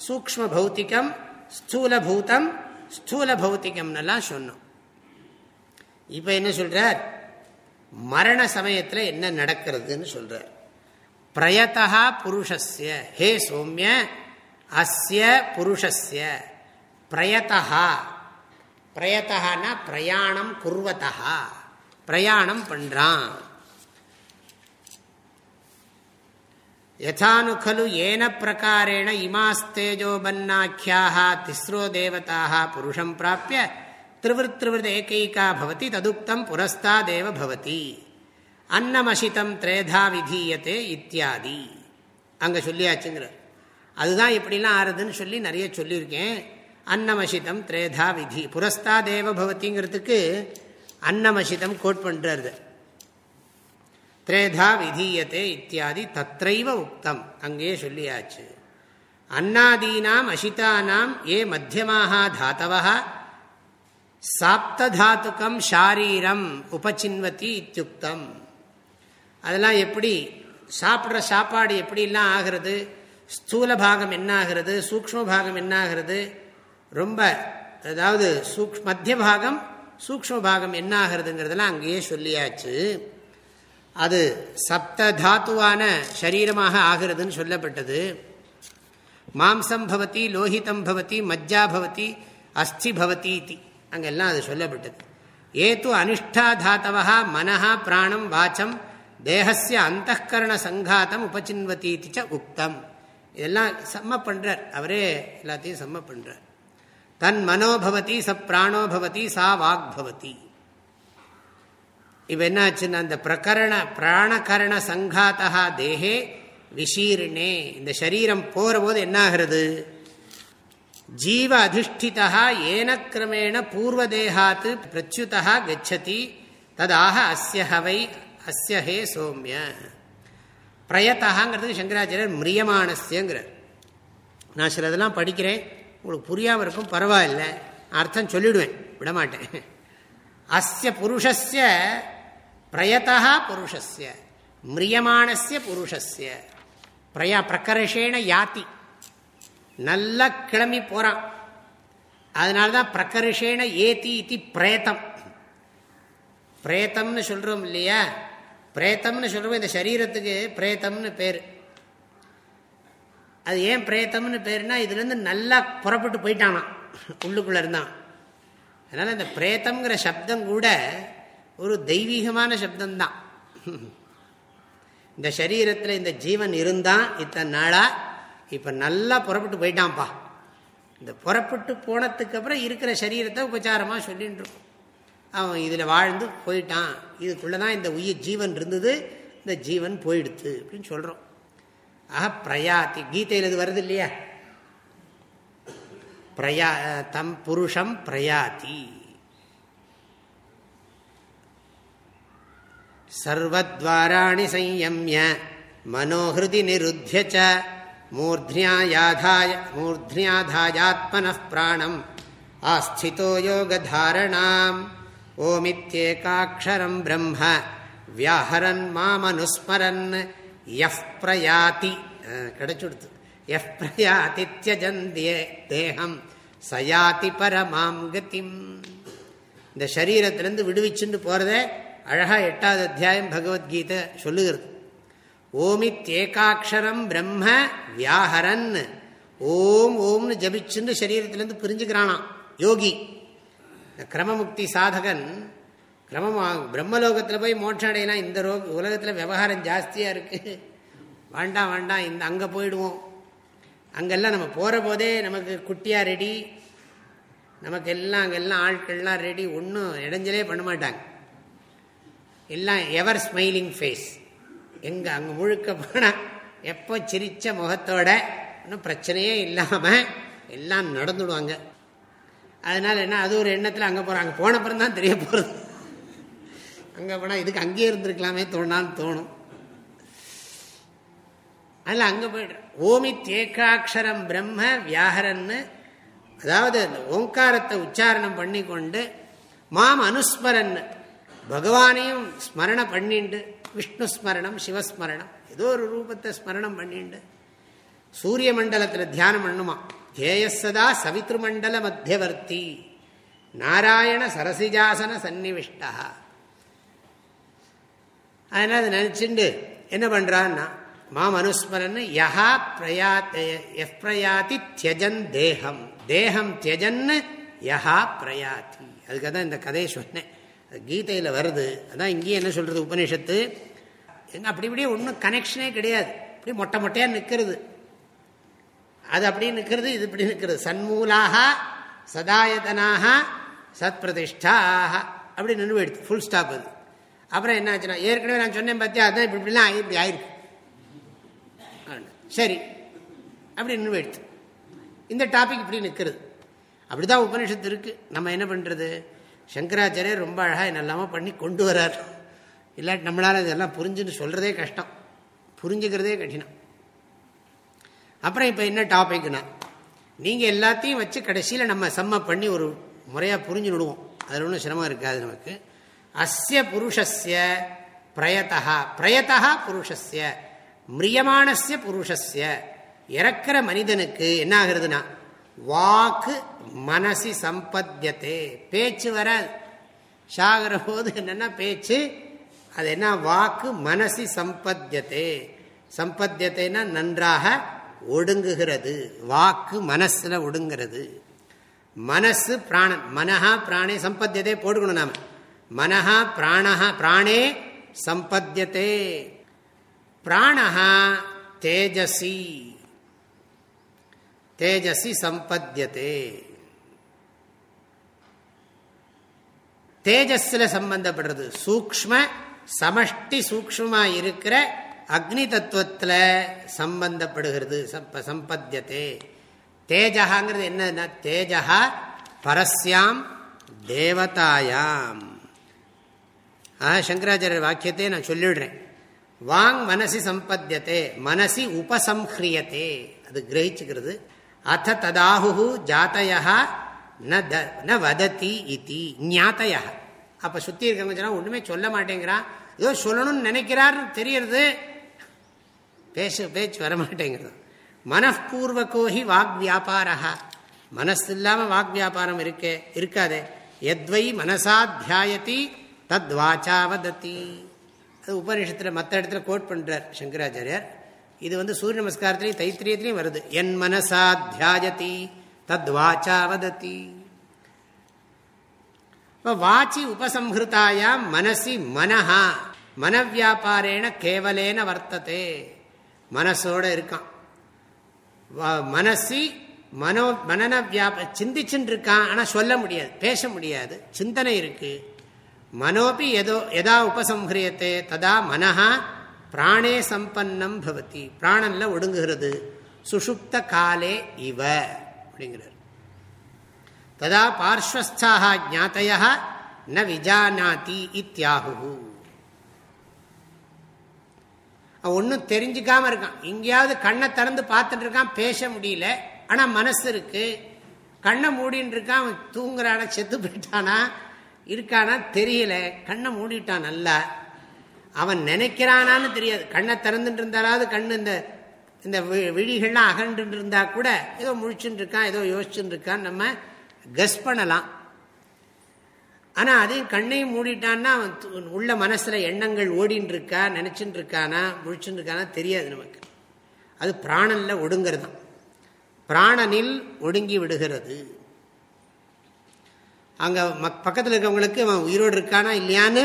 சூக்ம பௌத்திகம் ஸ்தூல பூதம் ஸ்தூல பௌத்திகம்னெல்லாம் சொன்னோம். இப்போ என்ன சொல்கிறார் மரண சமயத்தில் என்ன நடக்கிறதுன்னு சொல்கிறார் பிரயத்தா புருஷஸ்ய ஹே சோமிய அஸ்ய புருஷஸ்ய பிரயத்தா பிரயத்தகான்னா பிரயாணம் குர்வத்தா பிரயாணம் பண்ணுறான் யதானு கலு ஏன பிரகாரேண இமாஸ்தேஜோபன்னாக்கியாக திஸ்ரோ தேவதாக புருஷம் பிராப்பிய திருவிருத்திருவிருத ஏகைக்கா பவதி ததுக்தம் புரஸ்தாதேவ பவதி. அன்னமசிதம் திரேதா விதீயத்தே இத்தியாதி. அங்கே சொல்லியாச்சுங்கிற. அதுதான் எப்படிலாம் ஆறுதுன்னு சொல்லி நிறைய சொல்லியிருக்கேன். அன்னமசிதம் திரேதா விதி. புரஸ்தா தேவ பவதிங்கிறதுக்கு அன்னமசிதம் கோட் பண்ணுறது திரேதா விதீயத்தை இத்தியாதி தத்தைவ உக்தம். அங்கேயே சொல்லியாச்சு. அன்னாதீனாம் அசிதானாம் ஏ மத்தியமாக தாத்தவா சாப்ததாத்துக்கம் ஷாரீரம் உபச்சின்வதி இத்தியுக்தம் அதெல்லாம் எப்படி? சாப்பிட்ற சாப்பாடு எப்படிலாம் ஆகிறது? ஸ்தூல பாகம் என்ன ஆகிறது சூக்ம பாகம் என்ன ஆகிறது ரொம்ப அதாவது சூக் மத்திய பாகம் சூக்ம பாகம் என்ன ஆகிறதுங்கிறதெல்லாம் அங்கேயே சொல்லியாச்சு. அது சப்த தாத்துவான சரீரமாக ஆகிறதுன்னு சொல்லப்பட்டது. மாம்சம் பவதி லோஹிதம் பவதி மஜ்ஜா பவதி அஸ்தி பவதி அங்கெல்லாம் அது சொல்லப்பட்டது. ஏது அனிஷ்டா தாத்தவா மனஹா பிராணம் வாச்சம் தேகசிய அந்த கரண சங்காத்தம் உபச்சின்வதி ச உக்தம். இதெல்லாம் செம்ம பண்றார். அவரே எல்லாத்தையும் செம்ம பண்றார். தன் மனோபவதி ச பிராணோபவதி சா வாக்பவதி இப்போ என்னாச்சுன்னா அந்த பிரகரண பிராணகரண சங்காத்தா தேகே விஷீர்ணே. இந்த சரீரம் போகிற போது என்னாகிறது? ஜீவ அதிஷ்டிதா ஏனக்கிரமேண பூர்வதேகாத்து பிரச்சுதா கச்சதி ததாக அஸ்ய ஹவை அஸ்ய ஹே சோமிய. பிரயத்தகாங்கிறதுக்கு சங்கராச்சாரியர் மிரியமானஸ்யங்கிறார். நான் சிலதெல்லாம் படிக்கிறேன். உங்களுக்கு புரியாமல் இருக்கும் பரவாயில்ல. அர்த்தம் சொல்லிவிடுவேன் விடமாட்டேன். அஸ்ய புருஷஸ்ய பிரயதா புருஷஸ்ய மிரியமானஸ்ய புருஷஸ்ய. பிரயா பிரகர்ஷேன யாத்தி. நல்லா கிளம்பி போகிறான் அதனால தான் பிரகர்ஷேன ஏத்தி இத்தி பிரேத்தம். பிரேத்தம்னு சொல்கிறோம் இல்லையா? பிரேத்தம்னு சொல்கிறோம் இந்த சரீரத்துக்கு பிரேத்தம்னு பேர். அது ஏன் பிரேத்தம்னு பேருனா இதுலேருந்து நல்லா புறப்பட்டு போயிட்டானான் உள்ளுக்குள்ளே இருந்தான். அதனால் இந்த பிரேத்தம்ங்கிற சப்தம் கூட ஒரு தெய்வீகமான சப்தம்தான். இந்த சரீரத்தில் இந்த ஜீவன் இருந்தான் இத்தனை நாளாக இப்போ நல்லா புறப்பட்டு போயிட்டான்ப்பா இந்த புறப்பட்டு போனதுக்கு அப்புறம் இருக்கிற சரீரத்தை உபச்சாரமாக சொல்லின்னு இருக்கும். அவன் இதில் வாழ்ந்து போயிட்டான். இதுக்குள்ளே தான் இந்த உயிர் ஜீவன் இருந்தது இந்த ஜீவன் போயிடுத்து அப்படின்னு சொல்கிறோம் ஆஹா பிரயாத்தி கீதையில் இது வருது இல்லையா பிரயா தம் புருஷம் பிரயாத்தி சர்வத்வாராணி சம்யமிய மனோஹிருதி நிருத்திய மூர்த்தியாயாதாய மூர்த்தியாதாயாத்மன பிராணம் ஆஸ்திதோ யோகதாரணாம் ஓமித்யேகாட்சரம் பிரம்ம வியாஹரன் மாமனுஸ்மரன் எஃப் பிரயாதி கிடைச்சுடுத்து எஃப் பிரயாதி தியஜந்திய தேகம் சயாதி பரமாம் கதிம் இந்த சரீரத்திலேருந்து விடுவிச்சுட்டு போகிறத அழகாக எட்டாவது அத்தியாயம் பகவத்கீதை சொல்லுகிறது. ஓமித்யேகாட்சரம் பிரம்ம வியாஹரன். ஓம் ஓம்னு ஜபிச்சுன்னு சரீரத்திலேருந்து பிரிஞ்சுக்கிறானாம் யோகி. இந்த கிரமமுக்தி சாதகன் கிரமமாக பிரம்மலோகத்தில் போய் மோட்சம் அடையலாம் இந்த ரோ உலகத்தில் விவகாரம் ஜாஸ்தியாக இருக்குது வேண்டாம் வேண்டாம் இந்த அங்கே போயிடுவோம். அங்கெல்லாம் நம்ம போகிற போதே நமக்கு குட்டியாக ரெடி நமக்கு எல்லாம் அங்கெல்லாம் ஆட்கள்லாம் ரெடி ஒன்றும் இடைஞ்சலே பண்ண மாட்டாங்க. எல்லாம் எவர் ஸ்மைலிங் ஃபேஸ் எங்கே அங்கே முழுக்க போனால் எப்போ சிரித்த முகத்தோட ஒன்றும் பிரச்சனையே இல்லாமல் எல்லாம் நடந்துடுவாங்க. அதனால் என்ன அது ஒரு எண்ணத்தில் அங்கே போகிறாங்க போன அப்புறம் தான் தெரிய போகிறது அங்கே போனால் இதுக்கு அங்கேயே இருந்திருக்கலாமே தோணான்னு தோணும். அதில் அங்கே போய்ட்டு ஓமி தேக்காட்சரம் பிரம்ம வியாகரன்னு அதாவது அந்த ஓங்காரத்தை உச்சாரணம் பண்ணி கொண்டு மாம் அனுஸ்மரன் பகவானையும் ஸ்மரண பண்ணிண்டு விஷ்ணு ஸ்மரணம் சிவஸ்மரணம் ஏதோ ஒரு ரூபத்தை ஸ்மரணம் பண்ணிண்டு சூரிய மண்டலத்தில் தியானம் பண்ணுமா? தேயசதா சவித்ருமண்டல மத்தியவர்த்தி நாராயண சரசிஜாசன சந்நிவிஷ்டா. அதனால் அதை நினச்சிண்டு என்ன பண்ணுறான்னா மாம் அனுஸ்மரன் யஹா பிரயாத் எஃப் பிரயாத்தி தியஜன் தேகம் தேகம் தியஜன்னு யஹா பிரயாத்தி அதுக்காக தான் இந்த கதையை சொன்னேன். கீதையில் வருது. அதான் இங்கேயும் என்ன சொல்கிறது உபனிஷத்து. எங்கே அப்படி இப்படியே ஒன்றும் கனெக்ஷனே கிடையாது. இப்படி மொட்டை மொட்டையாக நிற்கிறது அது அப்படி நிற்கிறது இது இப்படி நிற்கிறது சன்மூலாக சதாயதனாக சத் பிரதிஷ்டாக அப்படி நின்று போயிடுது ஃபுல் ஸ்டாப் அது. அப்புறம் என்ன ஆச்சுன்னா ஏற்கனவே நான் சொன்னேன் பார்த்தியா அதான் இப்படி இப்படிலாம் இப்படி ஆயிருக்கு. சரி. அப்படி நின்று எடுத்து இந்த டாபிக் இப்படி நிற்கிறது. அப்படி தான் உபனிஷத்து இருக்குது நம்ம என்ன பண்ணுறது சங்கராச்சாரியர் ரொம்ப அழகாக என்னெல்லாமல் பண்ணி கொண்டு வரார் இல்லாட்டி நம்மளால் இதெல்லாம் புரிஞ்சுன்னு சொல்கிறதே கஷ்டம். புரிஞ்சுக்கிறதே கடினம். அப்புறம் இப்போ என்ன டாபிக்னா நீங்கள் எல்லாத்தையும் வச்சு கடைசியில் நம்ம செம்ம பண்ணி ஒரு முறையாக புரிஞ்சு விடுவோம். அதில் ஒன்றும் சிரமம் இருக்காது நமக்கு. அஸ்ய புருஷஸ்ய பிரயத்தா பிரயத்தா புருஷஸ்ய மிரியமானஸ்ய புருஷஸ்ய. இறக்கிற மனிதனுக்கு என்ன ஆகுறதுன்னா வாக்கு மனசி சம்பத்தியத்தே பேச்சு வராது சாகிற போது என்னென்னா பேச்சு அது என்ன வாக்கு மனசி சம்பத்தியத்தே. சம்பத்தியத்தைனா நன்றாக ஒடுங்குகிறது வாக்கு மனசில் ஒடுங்கிறது. மனசு பிராணன் மனஹா பிராணே சம்பத்தியதே போட்டுக்கணும் நாம. மனஹா பிராணஹா பிராணே சம்பத்தியதே. பிராணஹா தேஜசி தேஜசி சம்பத்தியதே. தேஜஸில் சம்பந்தப்படுறது. சூக்ம சமஷ்டி சூக்மமாக இருக்கிற அக்னி தத்துவத்தில் சம்பந்தப்படுகிறது. சம்பத்தியத்தே தேஜகாங்கிறது என்னன்னா தேஜகா பரஸ்யாம் தேவதாயாம். ஆ சங்கராச்சாரிய வாக்கியத்தை நான் சொல்லிடுறேன். வாங் மனசி சம்பத்தியத்தே மனசி உபசம்ஹ்ரியத்தே அது கிரகிச்சுக்கிறது அத்த ததாஹு ஜாத்தையா ந வதத்தி இத்தி ஞாத்தையா அப்போ சுற்றி இருக்கவங்க சொன்னால் ஒன்றுமே சொல்ல மாட்டேங்கிறான் ஏதோ சொல்லணும்னு நினைக்கிறாருன்னு தெரியறது பேச பேச்சு வரமாட்டேங்கிறது மனப்பூர்வகோஹி வாக் வியாபாரா மனசு இல்லாமல் வாக் வியாபாரம் இருக்கே இருக்காதே எத்வை மனசாத்தியாயத்தி தத் வாச்சா வதத்தி அது உபநிஷத்தில் மற்ற இடத்துல கோட் பண்ணுறார் சங்கராச்சாரியார். இது வந்து சூரிய நமஸ்காரத்திலையும் தைத்திரியத்திலையும் வருது. என் மனசா தியாயதி தத் வாச்சா வதத்தி இப்போ வாச்சி உபசம்ஹிருதாயாம் மனசி மனஹா. மனவியாபாரேன கேவலேன வர்த்ததே. மனசோட இருக்கான். மனசி மனோ மனன வியாப சிந்திச்சுட்டு இருக்கான் ஆனால் சொல்ல முடியாது பேச முடியாது. சிந்தனை இருக்கு. மனோபி எதோ எதா உபசம்ஹரியத்தே ததா மனஹா பிராணே சம்பன்னம் பவதி. பிராணன்ல ஒடுங்குகிறது. சுஷுப்த காலே இவ அப்படிங்கிறார். ததா பார்ஸ்வஸ்தாக ஜாத்தைய ந விஜானாதி இத்தியாகு ஒன்றும் தெரிஞ்சுக்காம இருக்கான். எங்கேயாவது கண்ணை திறந்து பார்த்துட்டு இருக்கான் பேச முடியல. ஆனால் மனசு இருக்கு. கண்ணை மூடின்னு இருக்கான் தூங்குறான செத்து போயிட்டானா இருக்கானா தெரியல. கண்ணை மூடிட்டான் நல்லா. அவன் நினைக்கிறானான்னு தெரியாது. கண்ணை திறந்துட்டு இருந்தாலாவது கண்ணு இந்த இந்த விழிகள்லாம் அகண்டு இருந்தா கூட ஏதோ முழிச்சுட்டு இருக்கான் ஏதோ யோசிச்சுட்டு இருக்கான் நம்ம கஸ் பண்ணலாம். ஆனால் அதையும் கண்ணையும் மூடிட்டான்னா அவன் உள்ள மனசில் எண்ணங்கள் ஓடின்னு இருக்கா நினச்சின்னு இருக்கானா முழிச்சுட்டு இருக்கானா தெரியாது நமக்கு. அது பிராணனில் ஒடுங்கிறது பிராணனில் ஒடுங்கி விடுகிறது. அங்கே பக்கத்தில் இருக்கவங்களுக்கு அவன் உயிரோடு இருக்கானா இல்லையான்னு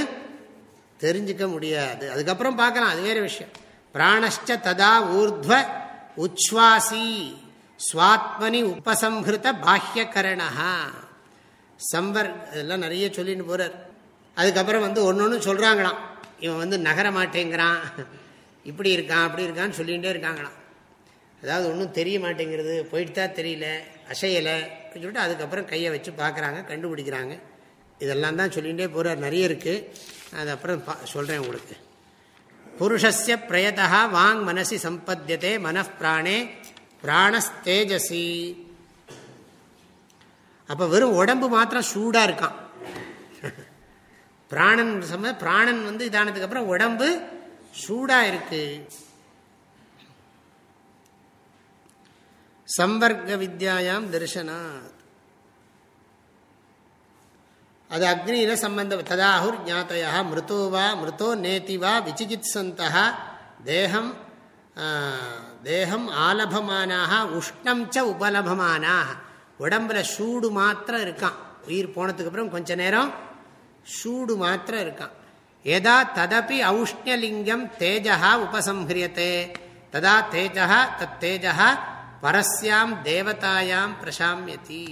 தெரிஞ்சுக்க முடியாது. அதுக்கப்புறம் பார்க்கலாம் அது வேற விஷயம். பிராணஷ்ட ததா ஊர்துவ உச்வாசி சுவாத்மனி உபசம்ஹிருத பாஹ்யகரணா சம்பர் இதெல்லாம் நிறைய சொல்லின்னு போகிறார் அதுக்கப்புறம் வந்து ஒன்று ஒன்று சொல்கிறாங்களாம் இவன் வந்து நகர மாட்டேங்கிறான். இப்படி இருக்கான் அப்படி இருக்கான்னு சொல்லிகிட்டே இருக்காங்களாம். அதாவது ஒன்றும் தெரிய மாட்டேங்கிறது போயிட்டு தான் தெரியல அசையலை. அப்படின்னு சொல்லிட்டு அதுக்கப்புறம் கையை வச்சு பார்க்குறாங்க கண்டுபிடிக்கிறாங்க. இதெல்லாம் தான் சொல்லிகிட்டே போகிறார் நிறைய இருக்குது அது அப்புறம் சொல்கிறேன் உங்களுக்கு. புருஷஸ்ய பிரயதா வாங் மனசி சம்பத்தியதே மனப்பிராணே பிராணஸ்தேஜசி அப்போ வெறும் உடம்பு மாத்திரம் சூடாக இருக்கான். பிராணன் சம பிராணன் வந்து இதானதுக்கு அப்புறம் உடம்பு சூடாக இருக்கு. சம்பர்க்க வித்யாயாம் தரிசனாத். அது அக்னியில சம்பந்த ததாஹுர் ஜாத்தையா மிருத்தோ வா மிருத்தோ நேத்தி வா விசிகித்சந்தா தேகம் தேகம் ஆலபமானாக உஷ்ணம் ச உபலபமானாக உடம்புல சூடு மாத்திரம் இருக்கான். உயிர் போனதுக்கு அப்புறம் கொஞ்ச நேரம் சூடு மாத்திரம் இருக்கான். எதா ததப்பி ஔஷ்ணியலிங்கம் தேஜா உபசம்ஹிரியத்தே ததா தேஜா தத் தேஜா பரஸ்யாம் தேவதாயாம் பிரசாமியதி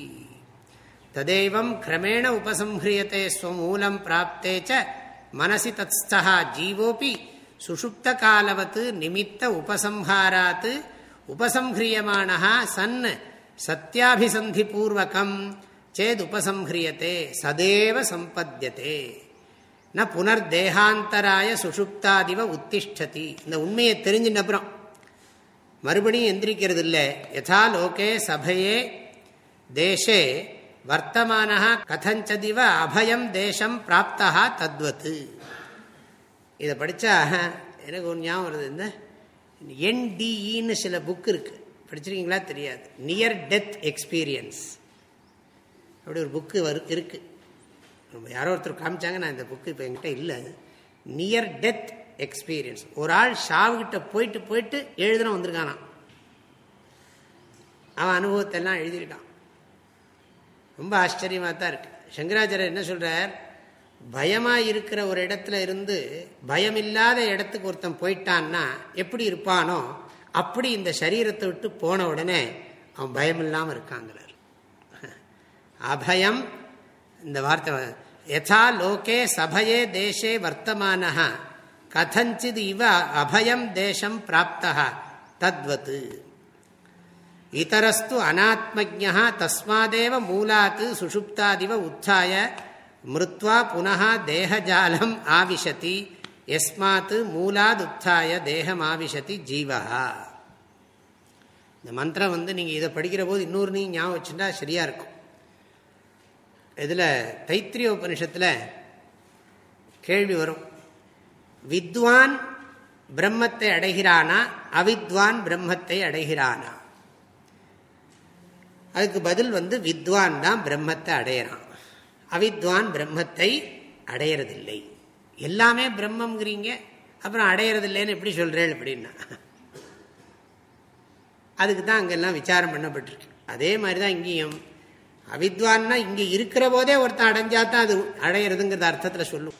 ததேவம் கிரமேண உபசம்ஹிரியத்தை ஸ்வமூலம் பிராப்தே ச மனசி தத்ஸ்தா ஜீவோபி சுஷுப்த காலவத்து நிமித்த உபசம்ஹாராத் உபசம்ஹிரியமான சன் சத்தியாபிசந்தி பூர்வகம் சேத் உபசம்ஹிரியத்தே சதேவ சம்பத்தியதே ந புனர்தேகாந்தராய சுஷுப்தாதிவ உத்திஷ்டதி. இந்த உண்மையை தெரிஞ்சின்ற அப்புறம் மறுபடியும் எந்திரிக்கிறது இல்லை யதா லோகே சபையே தேசே வர்த்தமான கதஞ்சதிவ அபயம் தேசம் பிராப்தா தத்வத்து. இதை படித்தா எனக்கு ஒரு ஞாபகம் வருது. இந்த என்டிஇன்னு சில புக் இருக்கு. படிச்சிருக்கீங்களா? தெரியாது. நியர் டெத் எக்ஸ்பீரியன்ஸ் அப்படி ஒரு புக்கு வரு இருக்கு. யாரோ ஒருத்தர் காமிச்சாங்க நான் இந்த புக்கு இப்போ என்கிட்ட இல்லை. நியர் டெத் எக்ஸ்பீரியன்ஸ் ஒரு ஆள் ஷாவுகிட்ட போயிட்டு போயிட்டு எழுதுன வந்திருக்கானான் அவன் அனுபவத்தை எல்லாம் எழுதியிருக்கான். ரொம்ப ஆச்சரியமாக தான் இருக்கு. சங்கராச்சாரியர் என்ன சொல்கிறார் பயமாக இருக்கிற ஒரு இடத்துல இருந்து பயம் இல்லாத இடத்துக்கு ஒருத்தன் போயிட்டான்னா எப்படி இருப்பானோ அப்படி இந்த சரீரத்தை விட்டு போன உடனே அவன் பயம் இல்லாமல் இருக்காங்கிறார். அபயம் இந்த வார்த்தை யதா லோகே சபையே தேசே வர்த்தமான கதஞ்சித் இவ அபயம் தேசம் பிராப்தா தத்வத். இதரஸ்து அநாத்மஜா தஸ்மாதேவ மூலாத் சுஷுப்தாதிவ உத்தாய மிருத்வா புனः தேகஜாலம் ஆவிஷதி எஸ்மாத் மூலாத் உத்தாய தேகம் ஆவிஷதி ஜீவகா இந்த மந்திரம் வந்து நீங்கள் இதை படிக்கிற போது இன்னொரு நீங்கள் ஞாபகம் வச்சுட்டா சரியாக இருக்கும். இதில் தைத்திரிய உபனிஷத்தில் கேள்வி வரும். வித்வான் பிரம்மத்தை அடைகிறானா? அவித்வான் பிரம்மத்தை அடைகிறானா? அதுக்கு பதில் வந்து வித்வான் தான் பிரம்மத்தை அடையிறான். அவித்வான் பிரம்மத்தை அடையறதில்லை. எல்லாமே பிரம்மங்கிறீங்க அப்புறம் அடையிறதில்லைன்னு எப்படி சொல்கிறேன் அப்படின்னா? அதுக்கு தான் அங்கெல்லாம் விசாரம் பண்ணப்பட்டிருக்கு. அதே மாதிரி தான் இங்கேயும். அவித்வான்னா இங்கே இருக்கிற போதே ஒருத்தன் அடைஞ்சாதான் அது அடையிறதுங்கிறத அர்த்தத்தில் சொல்லும்.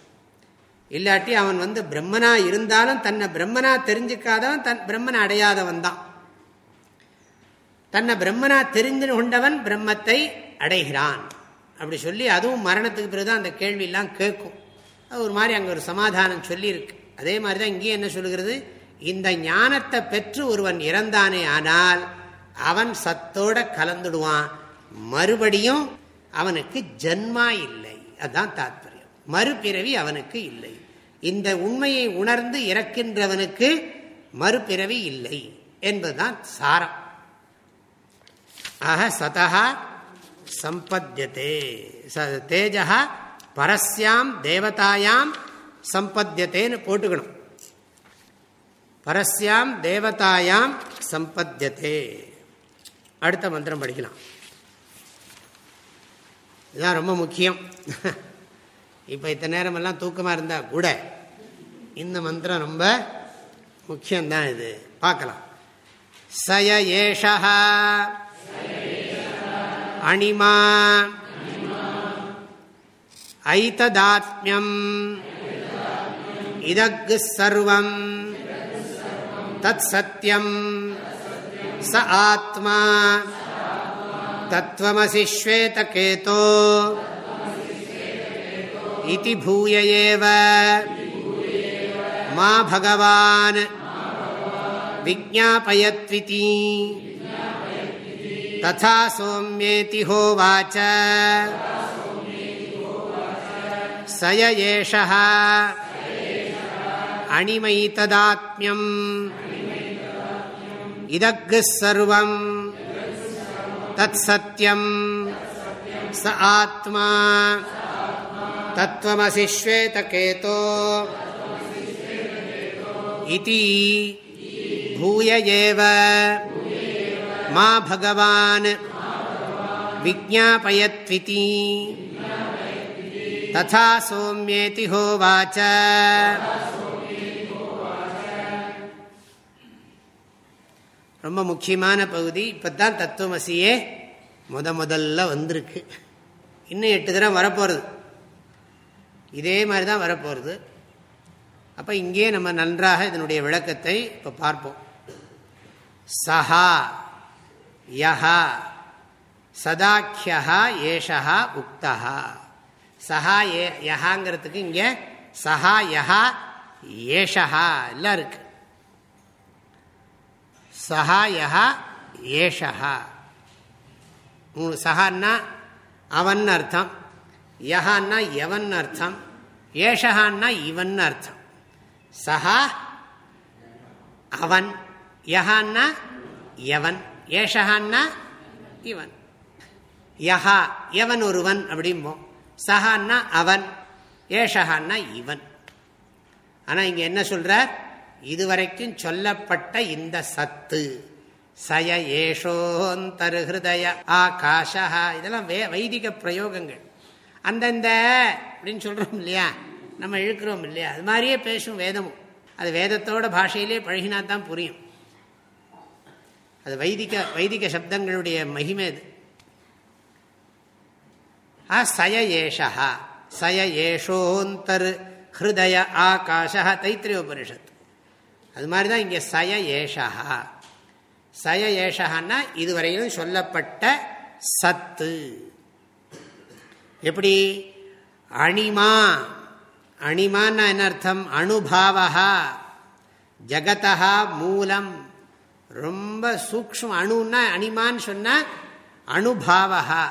இல்லாட்டி அவன் வந்து பிரம்மனா இருந்தாலும் தன்னை பிரம்மனா தெரிஞ்சுக்காதவன் தன் பிரம்மனை அடையாதவன் தான். தன்னை பிரம்மனா தெரிந்து கொண்டவன் பிரம்மத்தை அடைகிறான். அப்படி சொல்லி அதுவும் மரணத்துக்கு பிறகுதான் அந்த கேள்வியெல்லாம் கேட்கும். அது ஒரு மாதிரி அங்கே ஒரு சமாதானம் சொல்லியிருக்கு. அதே மாதிரி தான் இங்கேயும் என்ன சொல்லுகிறது? இந்த ஞானத்தை பெற்று ஒருவன் இறந்தானே ஆனால் அவன் சத்தோட கலந்துடுவான். மறுபடியும் அவனுக்கு ஜன்மா இல்லை. அதுதான் தாத்பரியம் மறுபிறவி அவனுக்கு இல்லை. இந்த உண்மையை உணர்ந்து இறக்கின்றவனுக்கு மறுபிறவி இல்லை என்பதுதான் சாரம். ஆக சதா சம்பத்தியதே. தேஜா பரஸ்யாம் தேவதாயாம் சம்பத்தியத்தேன்னு போட்டுக்கணும். பரஸ்யாம் தேவதாயாம் சம்பத்தியதே. அடுத்த மந்திரம் படிக்கலாம். இதுதான் ரொம்ப முக்கியம். <laughs> இப்போ இத்தனை நேரமெல்லாம் தூக்கமாக இருந்தால் கூட இந்த மந்திரம் ரொம்ப முக்கியம்தான் இது. பார்க்கலாம். சய ஏஷா அணிமா. ஐததாத்மியம். இதக்கு சர்வம். தத் சத்தியம் ச ஆத்மா. தத்துவமசி ஸ்வேதகேதோ इति भूय एव। मा भगवान् विज्ञापयत्विति। तथा सौम्येति होवाच। स य एषः अणिमैतदात्म्यम् इदग्ः सर्वम्। तत्सत्यम्। स आत्मा। தத்துவமசி ஸ்வேதகேதோ இதி பூயஏவ மா பகவான் விஜாபயத்விதி ததா சோமியேதி ஹோவாச்ச ரொம்ப முக்கியமான பகுதி. இப்போதான் தத்துவமசியே முத முதல்ல வந்திருக்கு. இன்னும் எட்டு தினம் வரப்போகிறது இதே மாதிரி தான் வரப்போகிறது அப்போ இங்கே நம்ம நன்றாக இதனுடைய விளக்கத்தை இப்போ பார்ப்போம். சஹா யஹா சதாக்கியா ஏஷா உக்தா சஹா ஏ யஹாங்கிறதுக்கு இங்கே சஹா யஹா ஏஷா எல்லாம் இருக்கு. சஹா யஹா ஏஷா சஹான்னா அவன் அர்த்தம். யஹான்னா எவன் அர்த்தம்? ஏஷகான்னா இவன் அர்த்தம். சஹா அவன். யஹான்னா எவன்? ஏஷகான்னா இவன். யஹா எவன் ஒருவன் அப்படிம்போம் சஹான்னா அவன். ஏஷகான்னா இவன். ஆனால் இங்கே என்ன சொல்கிறார் இதுவரைக்கும் சொல்லப்பட்ட இந்த சத்து. சய ஏஷோந்தருஹய ஆகாஷா இதெல்லாம் வே வைதிக பிரயோகங்கள். அந்தந்த அப்படின்னு சொல்கிறோம் இல்லையா? நம்ம இழுக்கிறோம் இல்லையா? அது மாதிரியே பேசும் வேதமும். அது வேதத்தோட பாஷையிலே பழகினா தான் புரியும். அது வைதிக வைதிக சப்தங்களுடைய மகிமை அது. ஆ சய ஏஷா சய ஏஷோந்தர் ஹிருதய ஆகாஷா தைத்திரியோபனிஷத் அது மாதிரி தான் இங்கே சய ஏஷா. சய ஏஷான்னா இதுவரையிலும் சொல்லப்பட்ட சத்து. எப்படி? அணிமா. அணிமான்னா என்ன அர்த்தம்? அணுபாவா ஜகதா மூலம். ரொம்ப சூக்ம அணுன்னா அணிமான்னு சொன்ன அணுபாவா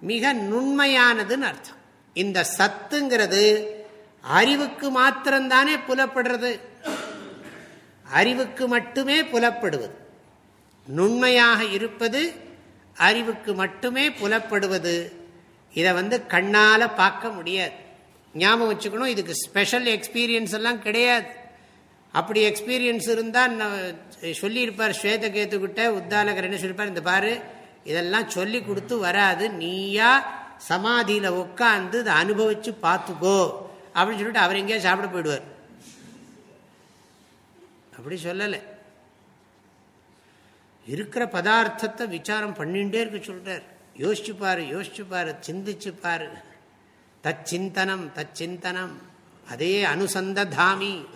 மிக நுண்மையானதுன்னு அர்த்தம். இந்த சத்துங்கிறது அறிவுக்கு மாத்திரம்தானே புலப்படுறது. அறிவுக்கு மட்டுமே புலப்படுவது. நுண்மையாக இருப்பது அறிவுக்கு மட்டுமே புலப்படுவது. இதை வந்து கண்ணால் பார்க்க முடியாது. ஞாபகம் வச்சுக்கணும் இதுக்கு ஸ்பெஷல் எக்ஸ்பீரியன்ஸ் எல்லாம் கிடையாது. அப்படி எக்ஸ்பீரியன்ஸ் இருந்தால் சொல்லியிருப்பார் ஸ்வேதகேத்துக்கிட்ட உத்தாலகர் என்ன சொல்லியிருப்பார் இந்த பாரு இதெல்லாம் சொல்லி கொடுத்து வராது. நீயா சமாதியில் உட்காந்து இதை அனுபவித்து பார்த்துக்கோ. அப்படின்னு சொல்லிட்டு அவர் எங்கேயா சாப்பிட போயிடுவார். அப்படி சொல்லலை. இருக்கிற பதார்த்தத்தை விசாரம் பண்ணிகிட்டே இருக்க சொல்கிறார் யோசிச்சு பாரு யோசிச்சு பாரு சிந்திச்சு பாரு. தச்சிந்தனம் தச்சிந்தனம். அதே அனுசந்ததாமி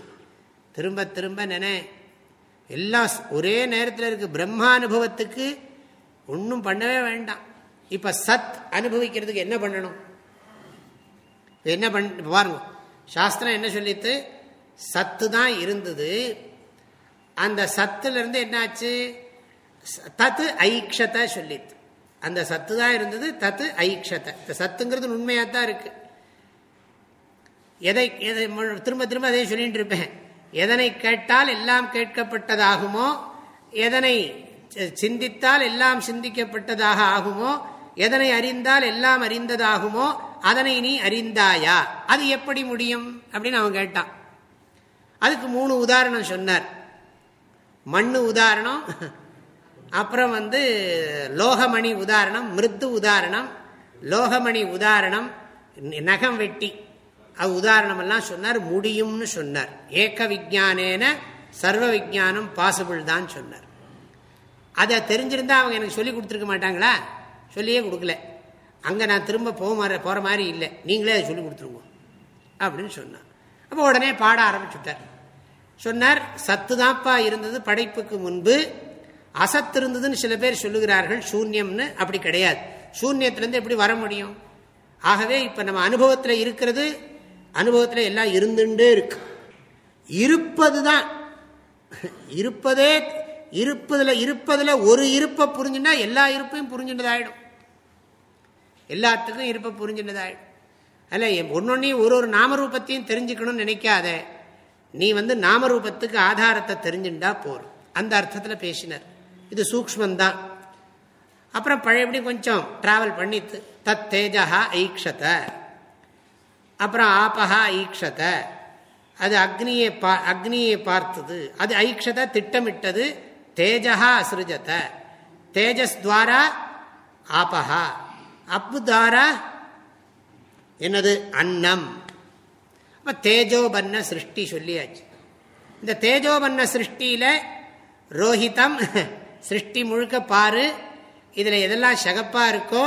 திரும்ப திரும்ப நினை. எல்லாம் ஒரே நேரத்தில் இருக்கு. பிரம்மானுபவத்துக்கு ஒன்றும் பண்ணவே வேண்டாம். இப்போ சத் அனுபவிக்கிறதுக்கு என்ன பண்ணணும்? என்ன பண் பாருங்க. சாஸ்திரம் என்ன சொல்லித்து? சத்து தான் இருந்தது. அந்த சத்துலேருந்து என்னாச்சு? தத்து ஐக்ஷத்தை சொல்லித்து. அந்த சத்து தான் இருந்தது தத்து ஐக்ஷத்தை இந்த சத்துங்கிறது உண்மையாக தான் இருக்கு. எதை எதை திரும்ப திரும்ப அதை சொல்லிட்டு இருப்பேன். எதனை கேட்டால் எல்லாம் கேட்கப்பட்டதாகுமோ எதனை சிந்தித்தால் எல்லாம் சிந்திக்கப்பட்டதாக ஆகுமோ எதனை அறிந்தால் எல்லாம் அறிந்ததாகுமோ அதனை நீ அறிந்தாயா? அது எப்படி முடியும்? அப்படின்னு அவன் கேட்டான். அதுக்கு மூணு உதாரணம் சொன்னார். மண்ணு உதாரணம் அப்புறம் வந்து லோகமணி உதாரணம் மிருத்து உதாரணம் லோகமணி உதாரணம் நகம் வெட்டி. அது உதாரணம் எல்லாம் சொன்னார் முடியும்னு சொன்னார். ஏக்க விஜானேன சர்வ விஜானம் பாசிபிள் தான் சொன்னார். அதை தெரிஞ்சிருந்தா அவங்க எனக்கு சொல்லி கொடுத்துருக்க மாட்டாங்களா? சொல்லியே கொடுக்கல. அங்கே நான் திரும்ப போக மாதிரி போகிற மாதிரி இல்லை. நீங்களே அதை சொல்லி கொடுத்துருங்க. அப்படின்னு சொன்னார். அப்போ உடனே பாட ஆரம்பிச்சுட்டார். சொன்னார் சத்து தான்ப்பா இருந்தது படைப்புக்கு முன்பு அசத்து இருந்ததுன்னு சில பேர் சொல்லுகிறார்கள் சூன்யம்னு. அப்படி கிடையாது. சூன்யத்திலேருந்து எப்படி வர முடியும்? ஆகவே இப்போ நம்ம அனுபவத்தில் இருக்கிறது அனுபவத்தில் எல்லாம் இருந்துட்டே இருக்கு. இருப்பது தான் இருப்பதே இருப்பதில் இருப்பதில் ஒரு இருப்பை புரிஞ்சுன்னா எல்லா இருப்பையும் புரிஞ்சுட்டதாயிடும் எல்லாத்துக்கும் இருப்பை புரிஞ்சுட்டதாயிடும் அல்ல ஒன்னொன்னையும் ஒரு ஒரு நாமரூபத்தையும் தெரிஞ்சுக்கணும்னு நினைக்காத. நீ வந்து நாமரூபத்துக்கு ஆதாரத்தை தெரிஞ்சுட்டா போரும் அந்த அர்த்தத்தில் பேசினார். இது சூக்மந்தான் அப்புறம் பழையபடி கொஞ்சம் டிராவல் பண்ணி தத் தேஜா ஈக்ஷத அப்புறம் ஆபஹா ஈக்ஷத அது அக்னியை பா அக்னியை பார்த்தது. அது ஐக்ஷத திட்டமிட்டது தேஜா அசிருஜத தேஜஸ் துவாரா ஆபஹா. அப்பு துவாரா என்னது? அன்னம். அப்போ தேஜோபன்ன சிருஷ்டி சொல்லியாச்சு. இந்த தேஜோபன்ன சிருஷ்டியில் ரோஹிதம் சிருஷ்டி முழுக்க பாரு. இதில் எதெல்லாம் சகப்பாக இருக்கோ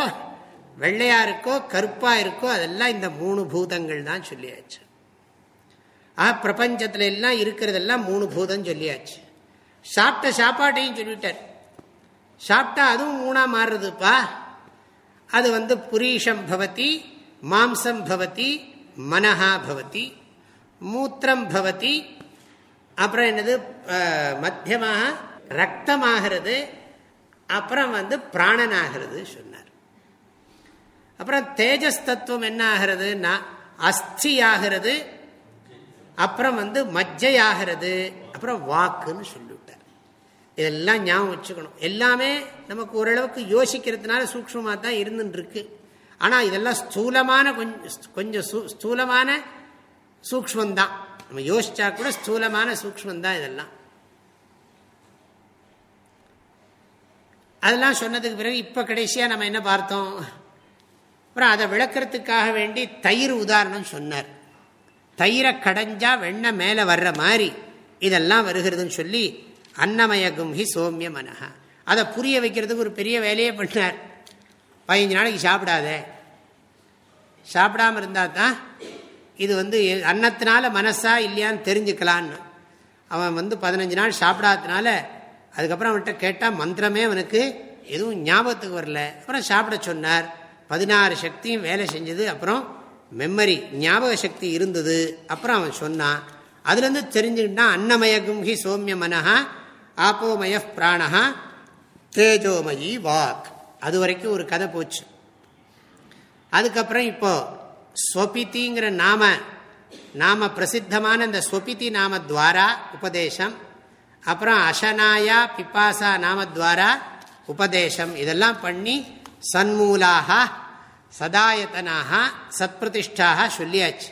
வெள்ளையா இருக்கோ கருப்பா இருக்கோ அதெல்லாம் இந்த மூணு பூதங்கள் தான் சொல்லியாச்சு. ஆ பிரபஞ்சத்துல எல்லாம் இருக்கிறதெல்லாம் மூணு பூதம் சொல்லியாச்சு. சாப்பிட்ட சாப்பாட்டையும் சொல்லிட்டார். சாப்பிட்டா அதுவும் மூணா மாறுறதுப்பா. அது வந்து புரீஷம் பவதி மாம்சம் பவதி மனஹா பவதி மூத்திரம் பவதி அப்புறம் என்னது மத்தியமாக ரத்தமாகிறது அப்புறம் வந்து பிராணனாகிறது சொன்னார். அப்புறம் தேஜஸ் தத்துவம் என்ன ஆகிறதுனா அஸ்தி ஆகிறது அப்புறம் வந்து மஜ்ஜை ஆகிறது அப்புறம் வாக்குன்னு சொல்லிவிட்டார். இதெல்லாம் ஞாபகம் வச்சுக்கணும். எல்லாமே நமக்கு ஓரளவுக்கு யோசிக்கிறதுனால சூக்மமாக தான் இருந்துருக்கு ஆனால் இதெல்லாம் ஸ்தூலமான கொஞ்சம் கொஞ்சம் ஸ்தூலமான சூக்மந்தான் நம்ம யோசிச்சா கூட ஸ்தூலமான சூக்மந்தான் இதெல்லாம். அதெல்லாம் சொன்னதுக்கு பிறகு இப்போ கடைசியாக நம்ம என்ன பார்த்தோம்? அப்புறம் அதை விளக்கிறதுக்காக வேண்டி தயிர் உதாரணம் சொன்னார். தயிரை கடைஞ்சா வெண்ணெய் மேலே வர்ற மாதிரி இதெல்லாம் வருகிறதுன்னு சொல்லி அன்னமய கும்ஹி சோமிய மனஹா. அதை புரிய வைக்கிறதுக்கு ஒரு பெரிய வேலையே பண்ணார். பதினஞ்சு நாளைக்கு சாப்பிடாத. சாப்பிடாம இருந்தால் தான் இது வந்து அன்னத்தினால மனசா இல்லையான்னு தெரிஞ்சுக்கலான்னு. அவன் வந்து பதினஞ்சு நாள் சாப்பிடாததுனால அதுக்கப்புறம் அவன்கிட்ட கேட்டால் மந்திரமே அவனுக்கு எதுவும் ஞாபகத்துக்கு வரல. அப்புறம் சாப்பிட சொன்னார். பதினாறு சக்தியும் வேலை செஞ்சது. அப்புறம் மெமரி ஞாபக சக்தி இருந்தது. அப்புறம் அவன் சொன்னான். அதுலேருந்து தெரிஞ்சுக்கிட்டான் அன்னமய கும்ஹி சோமிய மனஹா ஆப்போமய பிராணஹா தேஜோமயி வாக். அது வரைக்கும் ஒரு கதை போச்சு. அதுக்கப்புறம் இப்போ ஸ்வபித்திங்கிற நாம நாம பிரசித்தமான இந்த ஸ்வபிதி நாம துவாரா உபதேசம் அப்புறம் அசனாயா பிப்பாசா நாமத்வாரா உபதேசம். இதெல்லாம் பண்ணி சன்மூலாக சதாயத்தனாக சத்பிரதிஷ்டாக சொல்லியாச்சு.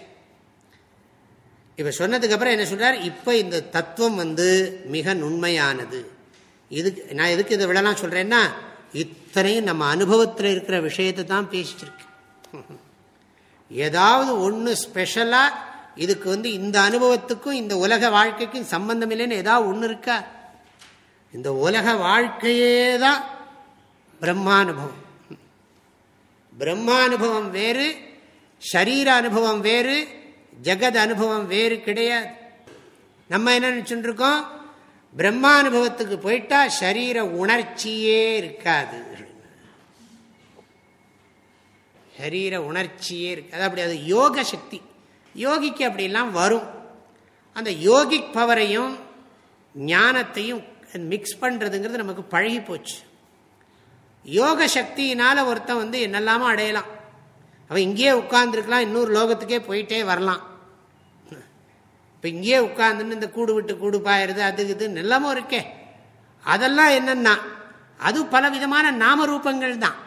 இப்போ சொன்னதுக்கப்புறம் என்ன சொல்கிறார் இப்போ இந்த தத்துவம் வந்து மிக நுண்மையானது. இதுக்கு நான் எதுக்கு இதை விடலாம் சொல்கிறேன்னா இத்தனையும் நம்ம அனுபவத்தில் இருக்கிற விஷயத்தை தான் பேசிச்சிருக்கு. ஏதாவது ஒன்று ஸ்பெஷலாக இதுக்கு வந்து இந்த அனுபவத்துக்கும் இந்த உலக வாழ்க்கைக்கும் சம்பந்தம் இல்லைன்னு ஏதாவது ஒன்று இருக்கா? இந்த உலக வாழ்க்கையே தான் பிரம்மானுபவம். பிரம்மானுபவம் வேறு ஷரீர அனுபவம் வேறு ஜெகத் அனுபவம் வேறு கிடையாது. நம்ம என்ன நினச்சுட்டு இருக்கோம் பிரம்மானுபவத்துக்கு போயிட்டா ஷரீர உணர்ச்சியே இருக்காது. ஷரீர உணர்ச்சியே இருக்காது அப்படி அது யோக சக்தி. யோகிக்கு அப்படிலாம் வரும். அந்த யோகிக் பவரையும் ஞானத்தையும் மிக்ஸ் பண்ணுறதுங்கிறது நமக்கு பழகி போச்சு. யோக சக்தியினால் ஒருத்தன் வந்து என்னெல்லாமோ அடையலாம். அவன் இங்கேயே உட்கார்ந்துருக்கலாம் இன்னொரு லோகத்துக்கே போயிட்டே வரலாம். இப்போ இங்கேயே உட்காந்துன்னு இந்த கூடு விட்டு கூடு பாயிருது அது இது எல்லாமும் இருக்கே. அதெல்லாம் என்னென்னா அது பல விதமான நாம ரூபங்கள் தான்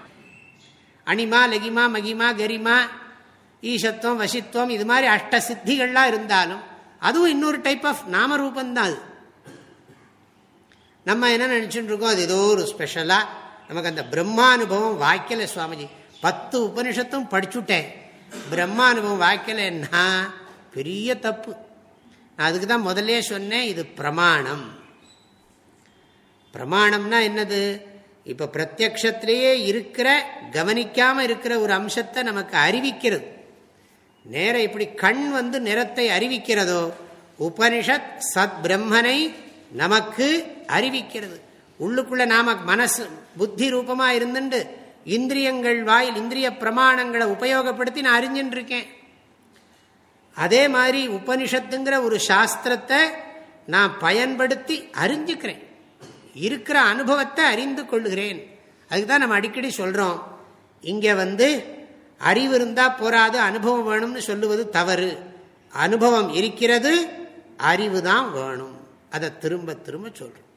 அனிமா லகிமா மகிமா கரிமா ஈஷத்துவம் வசித்துவம் இது மாதிரி அஷ்ட சித்திகள்லாம் இருந்தாலும் அதுவும் இன்னொரு டைப் ஆஃப் நாம ரூபந்தான் அது. நம்ம என்ன நினச்சிட்டு இருக்கோம் அது ஏதோ ஒரு ஸ்பெஷலாக நமக்கு அந்த பிரம்மானுபவம் வாய்க்கல சுவாமிஜி. பத்து உபனிஷத்தும் படிச்சுட்டேன். பிரம்மானுபவம் வாய்க்கலைன்னா பெரிய தப்பு. நான் அதுக்கு தான் முதல்ல சொன்னேன் இது பிரமாணம். பிரமாணம்னா என்னது? இப்போ பிரத்யக்ஷத்திலேயே இருக்கிற கவனிக்காமல் இருக்கிற ஒரு அம்சத்தை நமக்கு அறிவிக்கிறது. நேர இப்படி கண் வந்து நிறத்தை அறிவிக்கிறதோ? உபனிஷத் சத் பிரம்மனை நமக்கு அறிவிக்கிறது. உள்ளுக்குள்ள நாம மனசு புத்தி ரூபமா இருந்துட்டு இந்திரியங்கள் வாயில் இந்திரிய பிரமாணங்களை உபயோகப்படுத்தி நான் அறிஞ்சுட்டு இருக்கேன் அதே மாதிரி உபனிஷத்துங்கிற ஒரு சாஸ்திரத்தை நான் பயன்படுத்தி அறிஞ்சுக்கிறேன். இருக்கிற அனுபவத்தை அறிந்து கொள்கிறேன் அதுக்கு தான் நம்ம அடிக்கடி சொல்றோம். இங்க வந்து அறிவு இருந்தால் போராது அனுபவம் வேணும்னு சொல்லுவது தவறு. அனுபவம் இருக்கிறது அறிவு தான் வேணும். அதை திரும்ப திரும்ப சொல்கிறோம்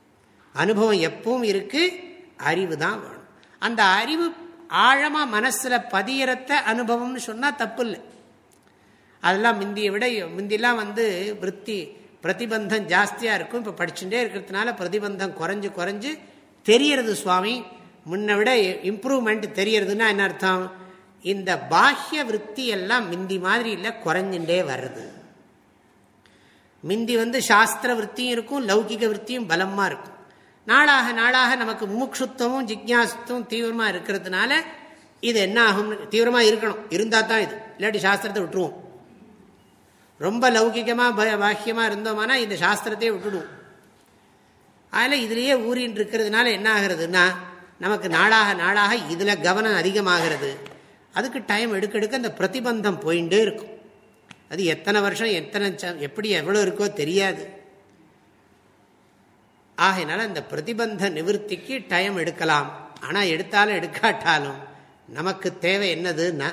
அனுபவம் எப்பவும் இருக்குது அறிவு தான் வேணும். அந்த அறிவு ஆழமாக மனசில் பதியறத்த அனுபவம்னு சொன்னால் தப்பு இல்லை அதெல்லாம் முந்தியை விட முந்திலாம் வந்து விற்பி பிரதிபந்தம் ஜாஸ்தியாக இருக்கும். இப்போ படிச்சுட்டே இருக்கிறதுனால பிரதிபந்தம் குறைஞ்சு குறைஞ்சு தெரியறது சுவாமி. முன்ன விட இம்ப்ரூவ்மெண்ட் தெரியறதுன்னா என்ன அர்த்தம்? இந்த பாஹ்ய விற்பி எல்லாம் மிந்தி மாதிரி இல்லை குறைஞ்சுட்டே வர்றது. மிந்தி வந்து சாஸ்திர விற்த்தியும் இருக்கும் லௌகிக விற்த்தியும் பலமாக இருக்கும். நாளாக நாளாக நமக்கு மூக்ஷுத்துவமும் ஜிக்யாசுத்துவம் தீவிரமாக இருக்கிறதுனால இது என்ன ஆகும் தீவிரமாக இருக்கணும். இருந்தால் தான் இது. இல்லாட்டி சாஸ்திரத்தை விட்டுருவோம். ரொம்ப லௌகிகமாக பாக்கியமாக இருந்தோம்னா இந்த சாஸ்திரத்தையே விட்டுடுவோம். அதில் இதுலேயே ஊறின் இருக்கிறதுனால என்ன ஆகிறதுனா நமக்கு நாளாக நாளாக இதில் கவனம் அதிகமாகிறது. அதுக்கு டைம் எடுக்க எடுக்க அந்த பிரதிபந்தம் போயிட்டே இருக்கும். அது எத்தனை வருஷம் எத்தனை எப்படி எவ்வளோ இருக்கோ தெரியாது. ஆகையினால அந்த பிரதிபந்த நிவர்த்திக்கு டைம் எடுக்கலாம். ஆனால் எடுத்தாலும் எடுக்காட்டாலும் நமக்கு தேவை என்னதுன்னா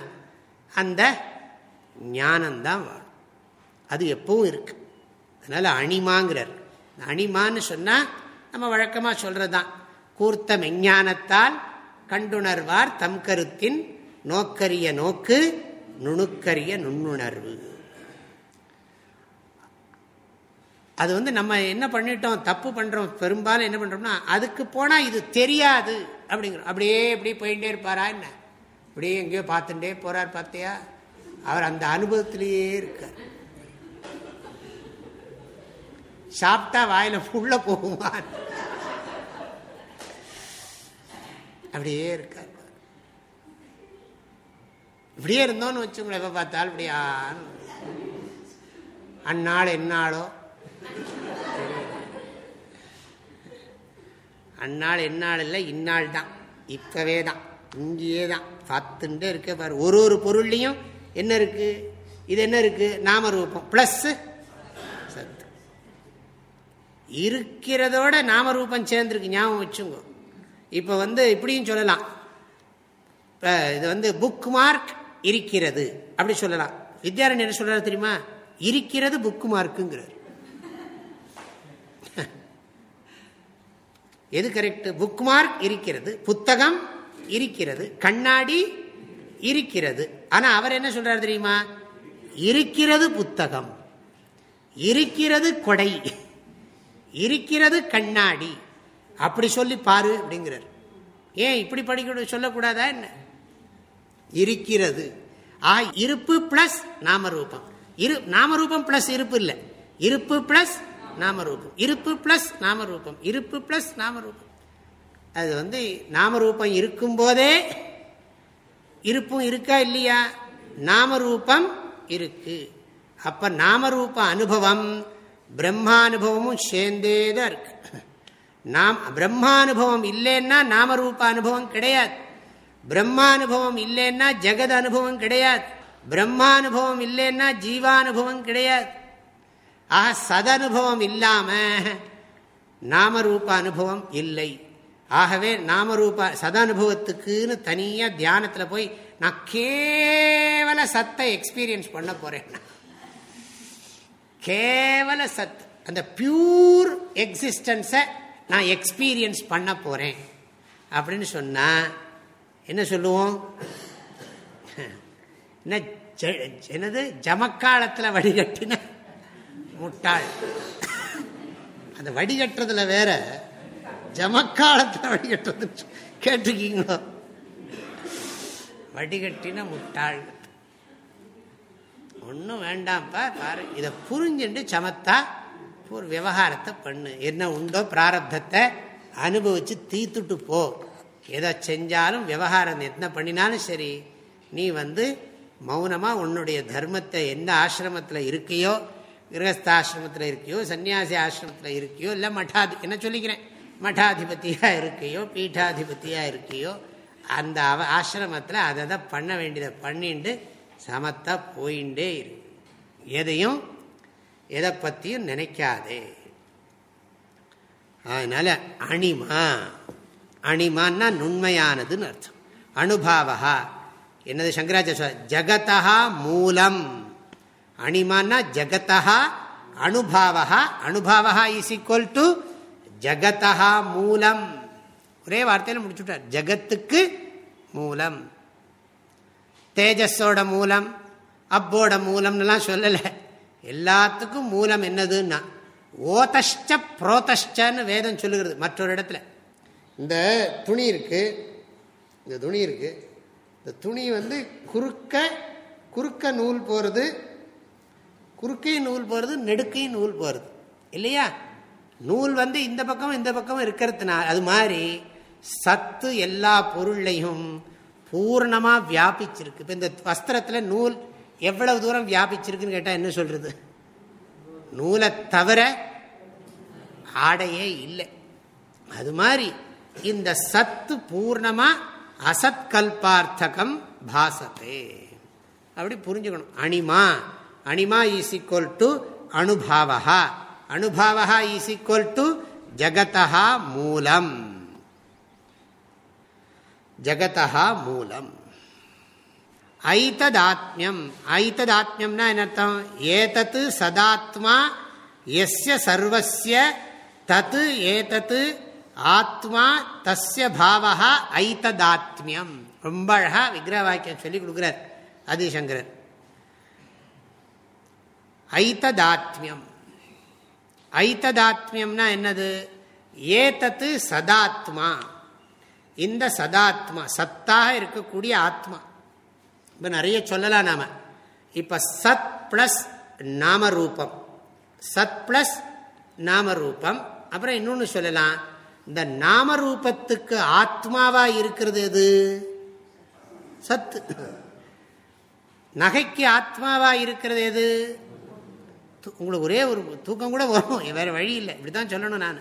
அந்த ஞானம்தான் வாழும் அது எப்பவும் இருக்கு. அதனால் அணிமாங்கிறார். அணிமான்னு சொன்னால் நம்ம வழக்கமாக சொல்கிறது தான் கூர்த்த மெஞ்ஞானத்தால் கண்டுணர்வார் தம் கருத்தின் நோக்கரிய நோக்கு நுணுக்கரிய நுண்ணுணர்வு. அது வந்து நம்ம என்ன பண்ணிட்டோம் தப்பு பண்றோம் பெரும்பாலும் என்ன பண்றோம்னா அதுக்கு போனா இது தெரியாது அப்படிங்கிறோம் அப்படியே இப்படியே போயிட்டே இருப்பாரா என்ன? இப்படியே எங்கேயோ பார்த்துட்டே போறார் பார்த்தியா? அவர் அந்த அனுபவத்திலேயே இருக்கார். சாப்பிட்டா வாயில புள்ள போகுமா? அப்படியே இருக்கார். இப்படியே இருந்தோம்னு வச்சுங்களேன் எப்போ பார்த்தாலும் இப்படியா? அந்நாள் என்னாளோ அந்நாள் என்னாள் இல்லை இந்நாள் தான். இப்பவே தான். இங்கேயே தான். பார்த்துட்டே இருக்க பாரு. ஒரு ஒரு பொருள்லையும் என்ன இருக்கு? இது என்ன இருக்கு? நாம ரூபம். பிளஸ் சத்து. இருக்கிறதோட நாம ரூபம் சேர்ந்துருக்கு. ஞாபகம் வச்சுங்க. இப்போ வந்து இப்படியும் சொல்லலாம். இது வந்து புக் மார்க் இருக்கிறது. அப்படி சொல்லலாம். வித்யாரண்யர் என்ன சொல்றாரு தெரியுமா? இருக்கிறது புக் மார்க்குங்கிறார் <laughs> எது கரெக்ட் புக் மார்க் இருக்கிறது புத்தகம் இருக்கிறது கண்ணாடி இருக்கிறது. ஆனா அவர் என்ன சொல்றாரு தெரியுமா? இருக்கிறது புத்தகம் இருக்கிறது கொடை இருக்கிறது கண்ணாடி. அப்படி சொல்லி பாரு அப்படிங்கிறார். ஏன் இப்படி படிக்க சொல்லக்கூடாதா என்ன? இருக்கிறது. ஆ இருப்பு பிளஸ் நாமரூபம். இரு நாமரூபம் பிளஸ் இருப்பு இல்லை. இருப்பு பிளஸ் நாமரூபம். இருப்பு பிளஸ் நாமரூபம். இருப்பு பிளஸ் நாமரூபம். அது வந்து நாமரூபம் இருக்கும் போதே இருப்பும் இருக்கா இல்லையா? நாமரூபம் இருக்கு. அப்ப நாமரூப அனுபவம் பிரம்மானுபவமும் சேர்ந்தேதான் இருக்கு. <clears throat> நாம் பிரம்மானுபவம் இல்லைன்னா நாமரூப அனுபவம் கிடையாது. பிரம்மானுபவம் இல்லைன்னா ஜெகத் அனுபவம் கிடையாது. பிரம்மானுபவம் இல்லைன்னா ஜீவானுபவம் கிடையாது. ஆக சதனுபவம் இல்லாம நாமரூப அனுபவம் இல்லை. ஆகவே நாமரூப சதானுபவத்துக்குன்னு தனியாக தியானத்தில் போய் நான் கேவல சத்தை எக்ஸ்பீரியன்ஸ் பண்ண போறேன். கேவல சத் அந்த பியூர் எக்ஸிஸ்டன்ஸை நான் எக்ஸ்பீரியன்ஸ் பண்ண போறேன். அப்படின்னு சொன்னா என்ன சொல்லுவோம்? என்ன என்னது? ஜமக்காலத்தில் வடிகட்டின முட்டாள். அந்த வடிகட்டுறதுல வேற ஜமக்காலத்தில் வடிகட்டுறது கேட்டிருக்கீங்களோ? வடிகட்டின முட்டாள். ஒன்றும் வேண்டாம்ப்பா பாரு. இதை புரிஞ்சுட்டு சமத்தா ஒரு விவகாரத்தை பண்ணு. என்ன உண்டோ பிராரப்தத்தை அனுபவிச்சு தீத்துட்டு போ. எதை செஞ்சாலும் விவகாரம் என்ன பண்ணினாலும் சரி நீ வந்து மௌனமாக உன்னுடைய தர்மத்தை எந்த ஆசிரமத்தில் இருக்கையோ கிரகஸ்தாசிரமத்தில் இருக்கையோ சன்னியாசி ஆசிரமத்தில் இருக்கையோ இல்லை மட்டாதி என்ன சொல்லிக்கிறேன்? மட்டாதிபதியாக இருக்கையோ பீட்டாதிபதியாக இருக்கையோ அந்த அவ ஆசிரமத்தில் அதை தான் பண்ண வேண்டியதை பண்ணிட்டு சமத்தா போயிண்டே இரு. எதையும் எதை பற்றியும் நினைக்காதே. அதனால அணிமா. அணிமான்னா நுண்மையானதுன்னு அர்த்தம். அனுபாவா என்னது சங்கராச்சாரிய ஜகதா மூலம். அணிமான்னா ஜகதா அனுபாவா அனுபாவா இஸ் ஈக்குவல் டு ஜகதா மூலம். ஒரே வார்த்தையில் முடிச்சுட்டார். ஜகத்துக்கு மூலம். தேஜஸோட மூலம் அப்போட மூலம்னுலாம் சொல்லலை. எல்லாத்துக்கும் மூலம் என்னதுன்னா ஓதஷ்ட புரோதஷ்டன்னு வேதம் சொல்லுகிறது மற்றொரு இடத்துல. இந்த துணி இருக்கு. இந்த துணி இருக்கு. இந்த துணி வந்து குறுக்க குறுக்க நூல் போகிறது குறுக்கையும் நூல் போகிறது நெடுக்கையும் நூல் போகிறது இல்லையா? நூல் வந்து இந்த பக்கம் இந்த பக்கம் இருக்கிறதுனால அது மாதிரி சத்து எல்லா பொருளையும் பூர்ணமாக வியாபிச்சிருக்கு. இப்போ இந்த வஸ்திரத்தில் நூல் எவ்வளவு தூரம் வியாபிச்சிருக்குன்னு கேட்டால் என்ன சொல்கிறது நூலை தவிர ஆடையே இல்லை. அது மாதிரி இந்த சத்து பூர்ணமா அசத்கல்பார்த்தகம் பாசத்தே. அப்படி புரிஞ்சுக்கணும். அணிமா. அணிமா ஈஸ் ஈக்குவல் டு அனுபாவா அனுபாவா ஈஸ் ஈக்குவல் டு ஜகதா மூலம். ஜகதா மூலம். ஐத்ததாத்மியம் ஐத்ததாத்மியம்னா என்ன அர்த்தம்? ஏதத்து சதாத்மா எஸ்ய சர்வசிய தத்து ஏதத்து ஆத்மா தஸ்ய பாவா ஐத்ததாத்மியம் ரொம்ப அழகா விக்கிரக வாக்கியம் சொல்லி கொடுக்குறார் ஆதிசங்கரர். ஐத்ததாத்மியம் ஐத்ததாத்மியம்னா என்னது? ஏதத்து சதாத்மா. இந்த சதாத்மா சத்தாக இருக்கக்கூடிய ஆத்மா. இப்போ நிறைய சொல்லலாம் நாம. இப்போ சத் பிளஸ் நாமரூபம். சத் பிளஸ் நாமரூபம். அப்புறம் இன்னொன்று சொல்லலாம். இந்த நாமரூபத்துக்கு ஆத்மாவா இருக்கிறது எது? சத்து. நகைக்கு ஆத்மாவா இருக்கிறது எது? உங்களுக்கு ஒரே ஒரு தூக்கம் கூட வரும். <laughs> வேற வழி இல்லை. இப்படிதான் சொல்லணும் நான்.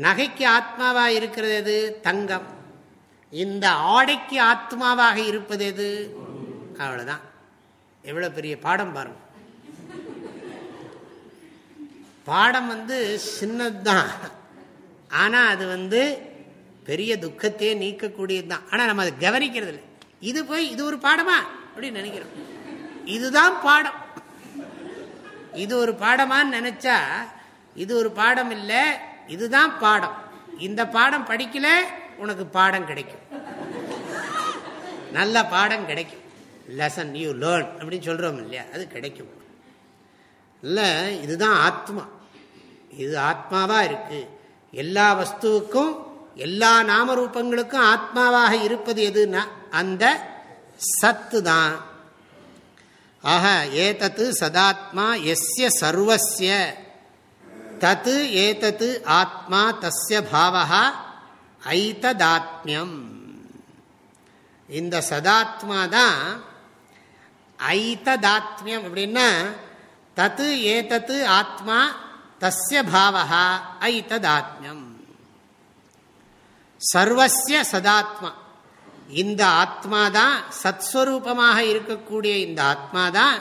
நகைக்கு ஆத்மாவா இருக்கிறது எது? தங்கம். இந்த ஆடைக்கு ஆத்மாவாக இருப்பது எது? அவ்வளவுதான். எவ்வளவு பெரிய பாடம் பாருங்க. பாடம் வந்து சின்னதுதான். ஆனா அது வந்து பெரிய துக்கத்தையே நீக்கக்கூடியது தான். ஆனா நம்ம அதை கவனிக்கிறது இல்லை இது போய் இது ஒரு பாடமா அப்படின்னு நினைக்கிறோம். இதுதான் பாடம். இது ஒரு பாடமான்னு நினைச்சா இது ஒரு பாடம் இல்லை இதுதான் பாடம். இந்த பாடம் படிக்கல உனக்கு பாடம் கிடைக்கும். நல்ல பாடம் கிடைக்கும். லெசன் யூ லேர்ன் அப்படின்னு சொல்றோம் இல்லையா? அது கிடைக்கும். இல்லை இதுதான் ஆத்மா. இது ஆத்மாவா இருக்குது எல்லா வஸ்துவுக்கும் எல்லா நாமரூபங்களுக்கும் ஆத்மாவாக இருப்பது எதுனா அந்த சத்து தான் ஆக ஏதத்து சதாத்மா எஸ்ய சர்வசிய தத்து ஏதத்து ஆத்மா தஸ்ய பாவா ஐததாத்மியம். இந்த சதாத்மா தான் ஐததாத்மியம் அப்படின்னா தத்து ஏதத்து ஆத்மா தஸ்ய பாவா ஐததாத்மியம் சர்வசிய சதாத்மா இந்த ஆத்மா தான் சத்ஸ்வரூபமாக இருக்கக்கூடிய இந்த ஆத்மா தான்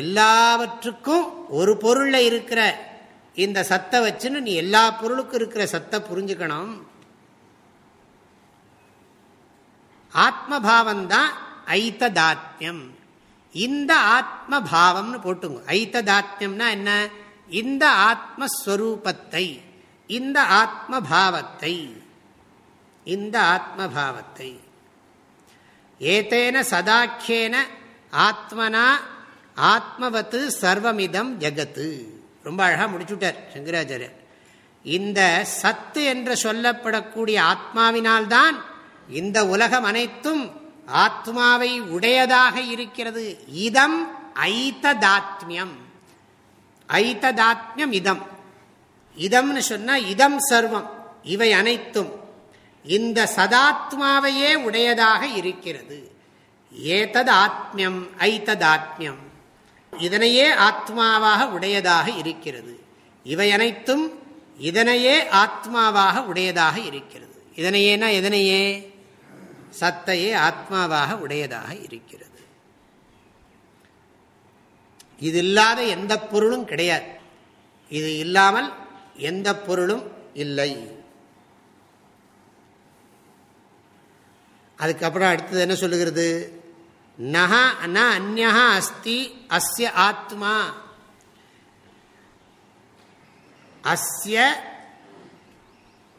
எல்லாவற்றுக்கும் ஒரு பொருளில் இருக்கிற இந்த சத்தை வச்சுன்னு நீ எல்லா பொருளுக்கும் இருக்கிற சத்தை புரிஞ்சுக்கணும். ஆத்மபாவம்தான் ஐததாத்யம் இந்த ஆத்மபாவம்னு போட்டுங்க. ஐததாத்யம்னா என்ன? இந்த ஆத்மஸ்வரூபத்தை இந்த ஆத்மபாவத்தை இந்த ஆத்மபாவத்தை. ஏதேன சதாக்கியேன ஆத்மனா ஆத்மவத்து சர்வமிதம் ஜகத்து. ரொம்ப அழகாக முடிச்சுட்டார் சங்கராச்சாரியர். இந்த சத்து என்று சொல்லப்படக்கூடிய ஆத்மாவினால்தான் இந்த உலகம் அனைத்தும் ஆத்மாவை உடையதாக இருக்கிறது. இதம் ஐத்ததாத்மியம் ஐததாத்மியம் இதம். இதம்னு சொன்னா இதம் சர்வம் இவை அனைத்தும். இந்த சதாத்மாவையே உடையதாக இருக்கிறது. ஏதது ஆத்மியம் ஐததாத்மியம். இதனையே ஆத்மாவாக உடையதாக இருக்கிறது. இவை அனைத்தும் இதனையே ஆத்மாவாக உடையதாக இருக்கிறது. இதனையேனா எதனையே? சத்தையே ஆத்மாவாக உடையதாக இருக்கிறது. இது இல்லாத எந்த பொருளும் கிடையாது. இது இல்லாமல் எந்த பொருளும் இல்லை. அதுக்கப்புறம் அடுத்தது என்ன சொல்லுகிறது? நக ந அந்யா அஸ்தி அஸ்ய ஆத்மா. அஸ்ய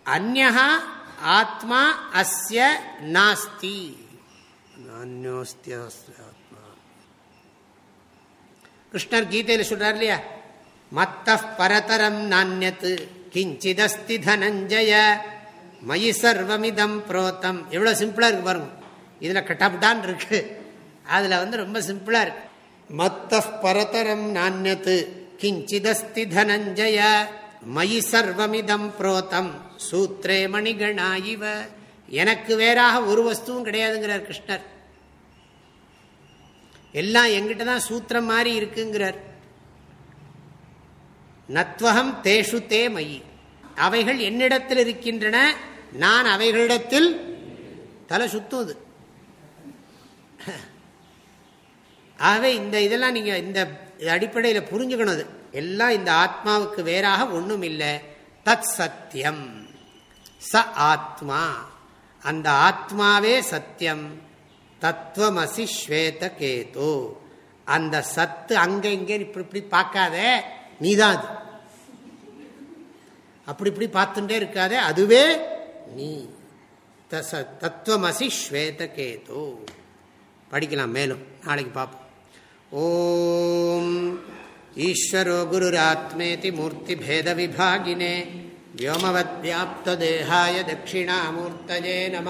அந்யா ஆத்மா அஸ்ய நாஸ்தி. கிருஷ்ணர் கீதையில் சொல்றார் இல்லையா? மத்த பரதரம் நானியத்து கிஞ்சிதஸ்தி தனஞ்சய மயி சர்வமிதம் புரோத்தம். எவ்வளோ சிம்பிளாக இருக்கு பாருங்க. இதில் கட்டப்டான் இருக்கு. அதில் வந்து ரொம்ப சிம்பிளாக இருக்கு. மத்த பரதரம் நானியத்து கிஞ்சிதஸ்தி தனஞ்சய மயி சர்வமிதம் புரோத்தம். சூத்ரே மணிகணாயிவ எனக்கு வேறாக ஒரு வஸ்துவும் கிடையாதுங்கிறார் கிருஷ்ணர். எல்லாம் எங்கிட்ட தான் சூத்திரம் மாதிரி இருக்குங்கிறார். நத்வகம் தேஷு தே மயி. அவைகள் என்னிடத்தில் இருக்கின்றன நான் அவைகளிடத்தில் தலை சுத்துவது ஆகவே இந்த இதெல்லாம் நீங்க இந்த அடிப்படையில் புரிஞ்சுக்கணும் எல்லாம் இந்த ஆத்மாவுக்கு வேறாக ஒன்றும் இல்லை தத் சத்தியம் ச ஆத்மா. அந்த ஆத்மாவே சத்தியம் தத்துவமசி ஸ்வேத கேது அந்த சத்து அங்க இங்கே இப்படி இப்படி பார்க்காத நீதான் அது. அப்படி இப்படி பார்த்துட்டே இருக்காதே அதுவே நீ. தத்துவமசி ஸ்வேத கேது படிக்கலாம் மேலும் நாளைக்கு பார்ப்போம். ஓம் ஈஸ்வரோ குருராத்மேதி மூர்த்திபேத விபாகினே வியோமவத்யாப்தேகாய தட்சிணாமூர்த்தஜே நம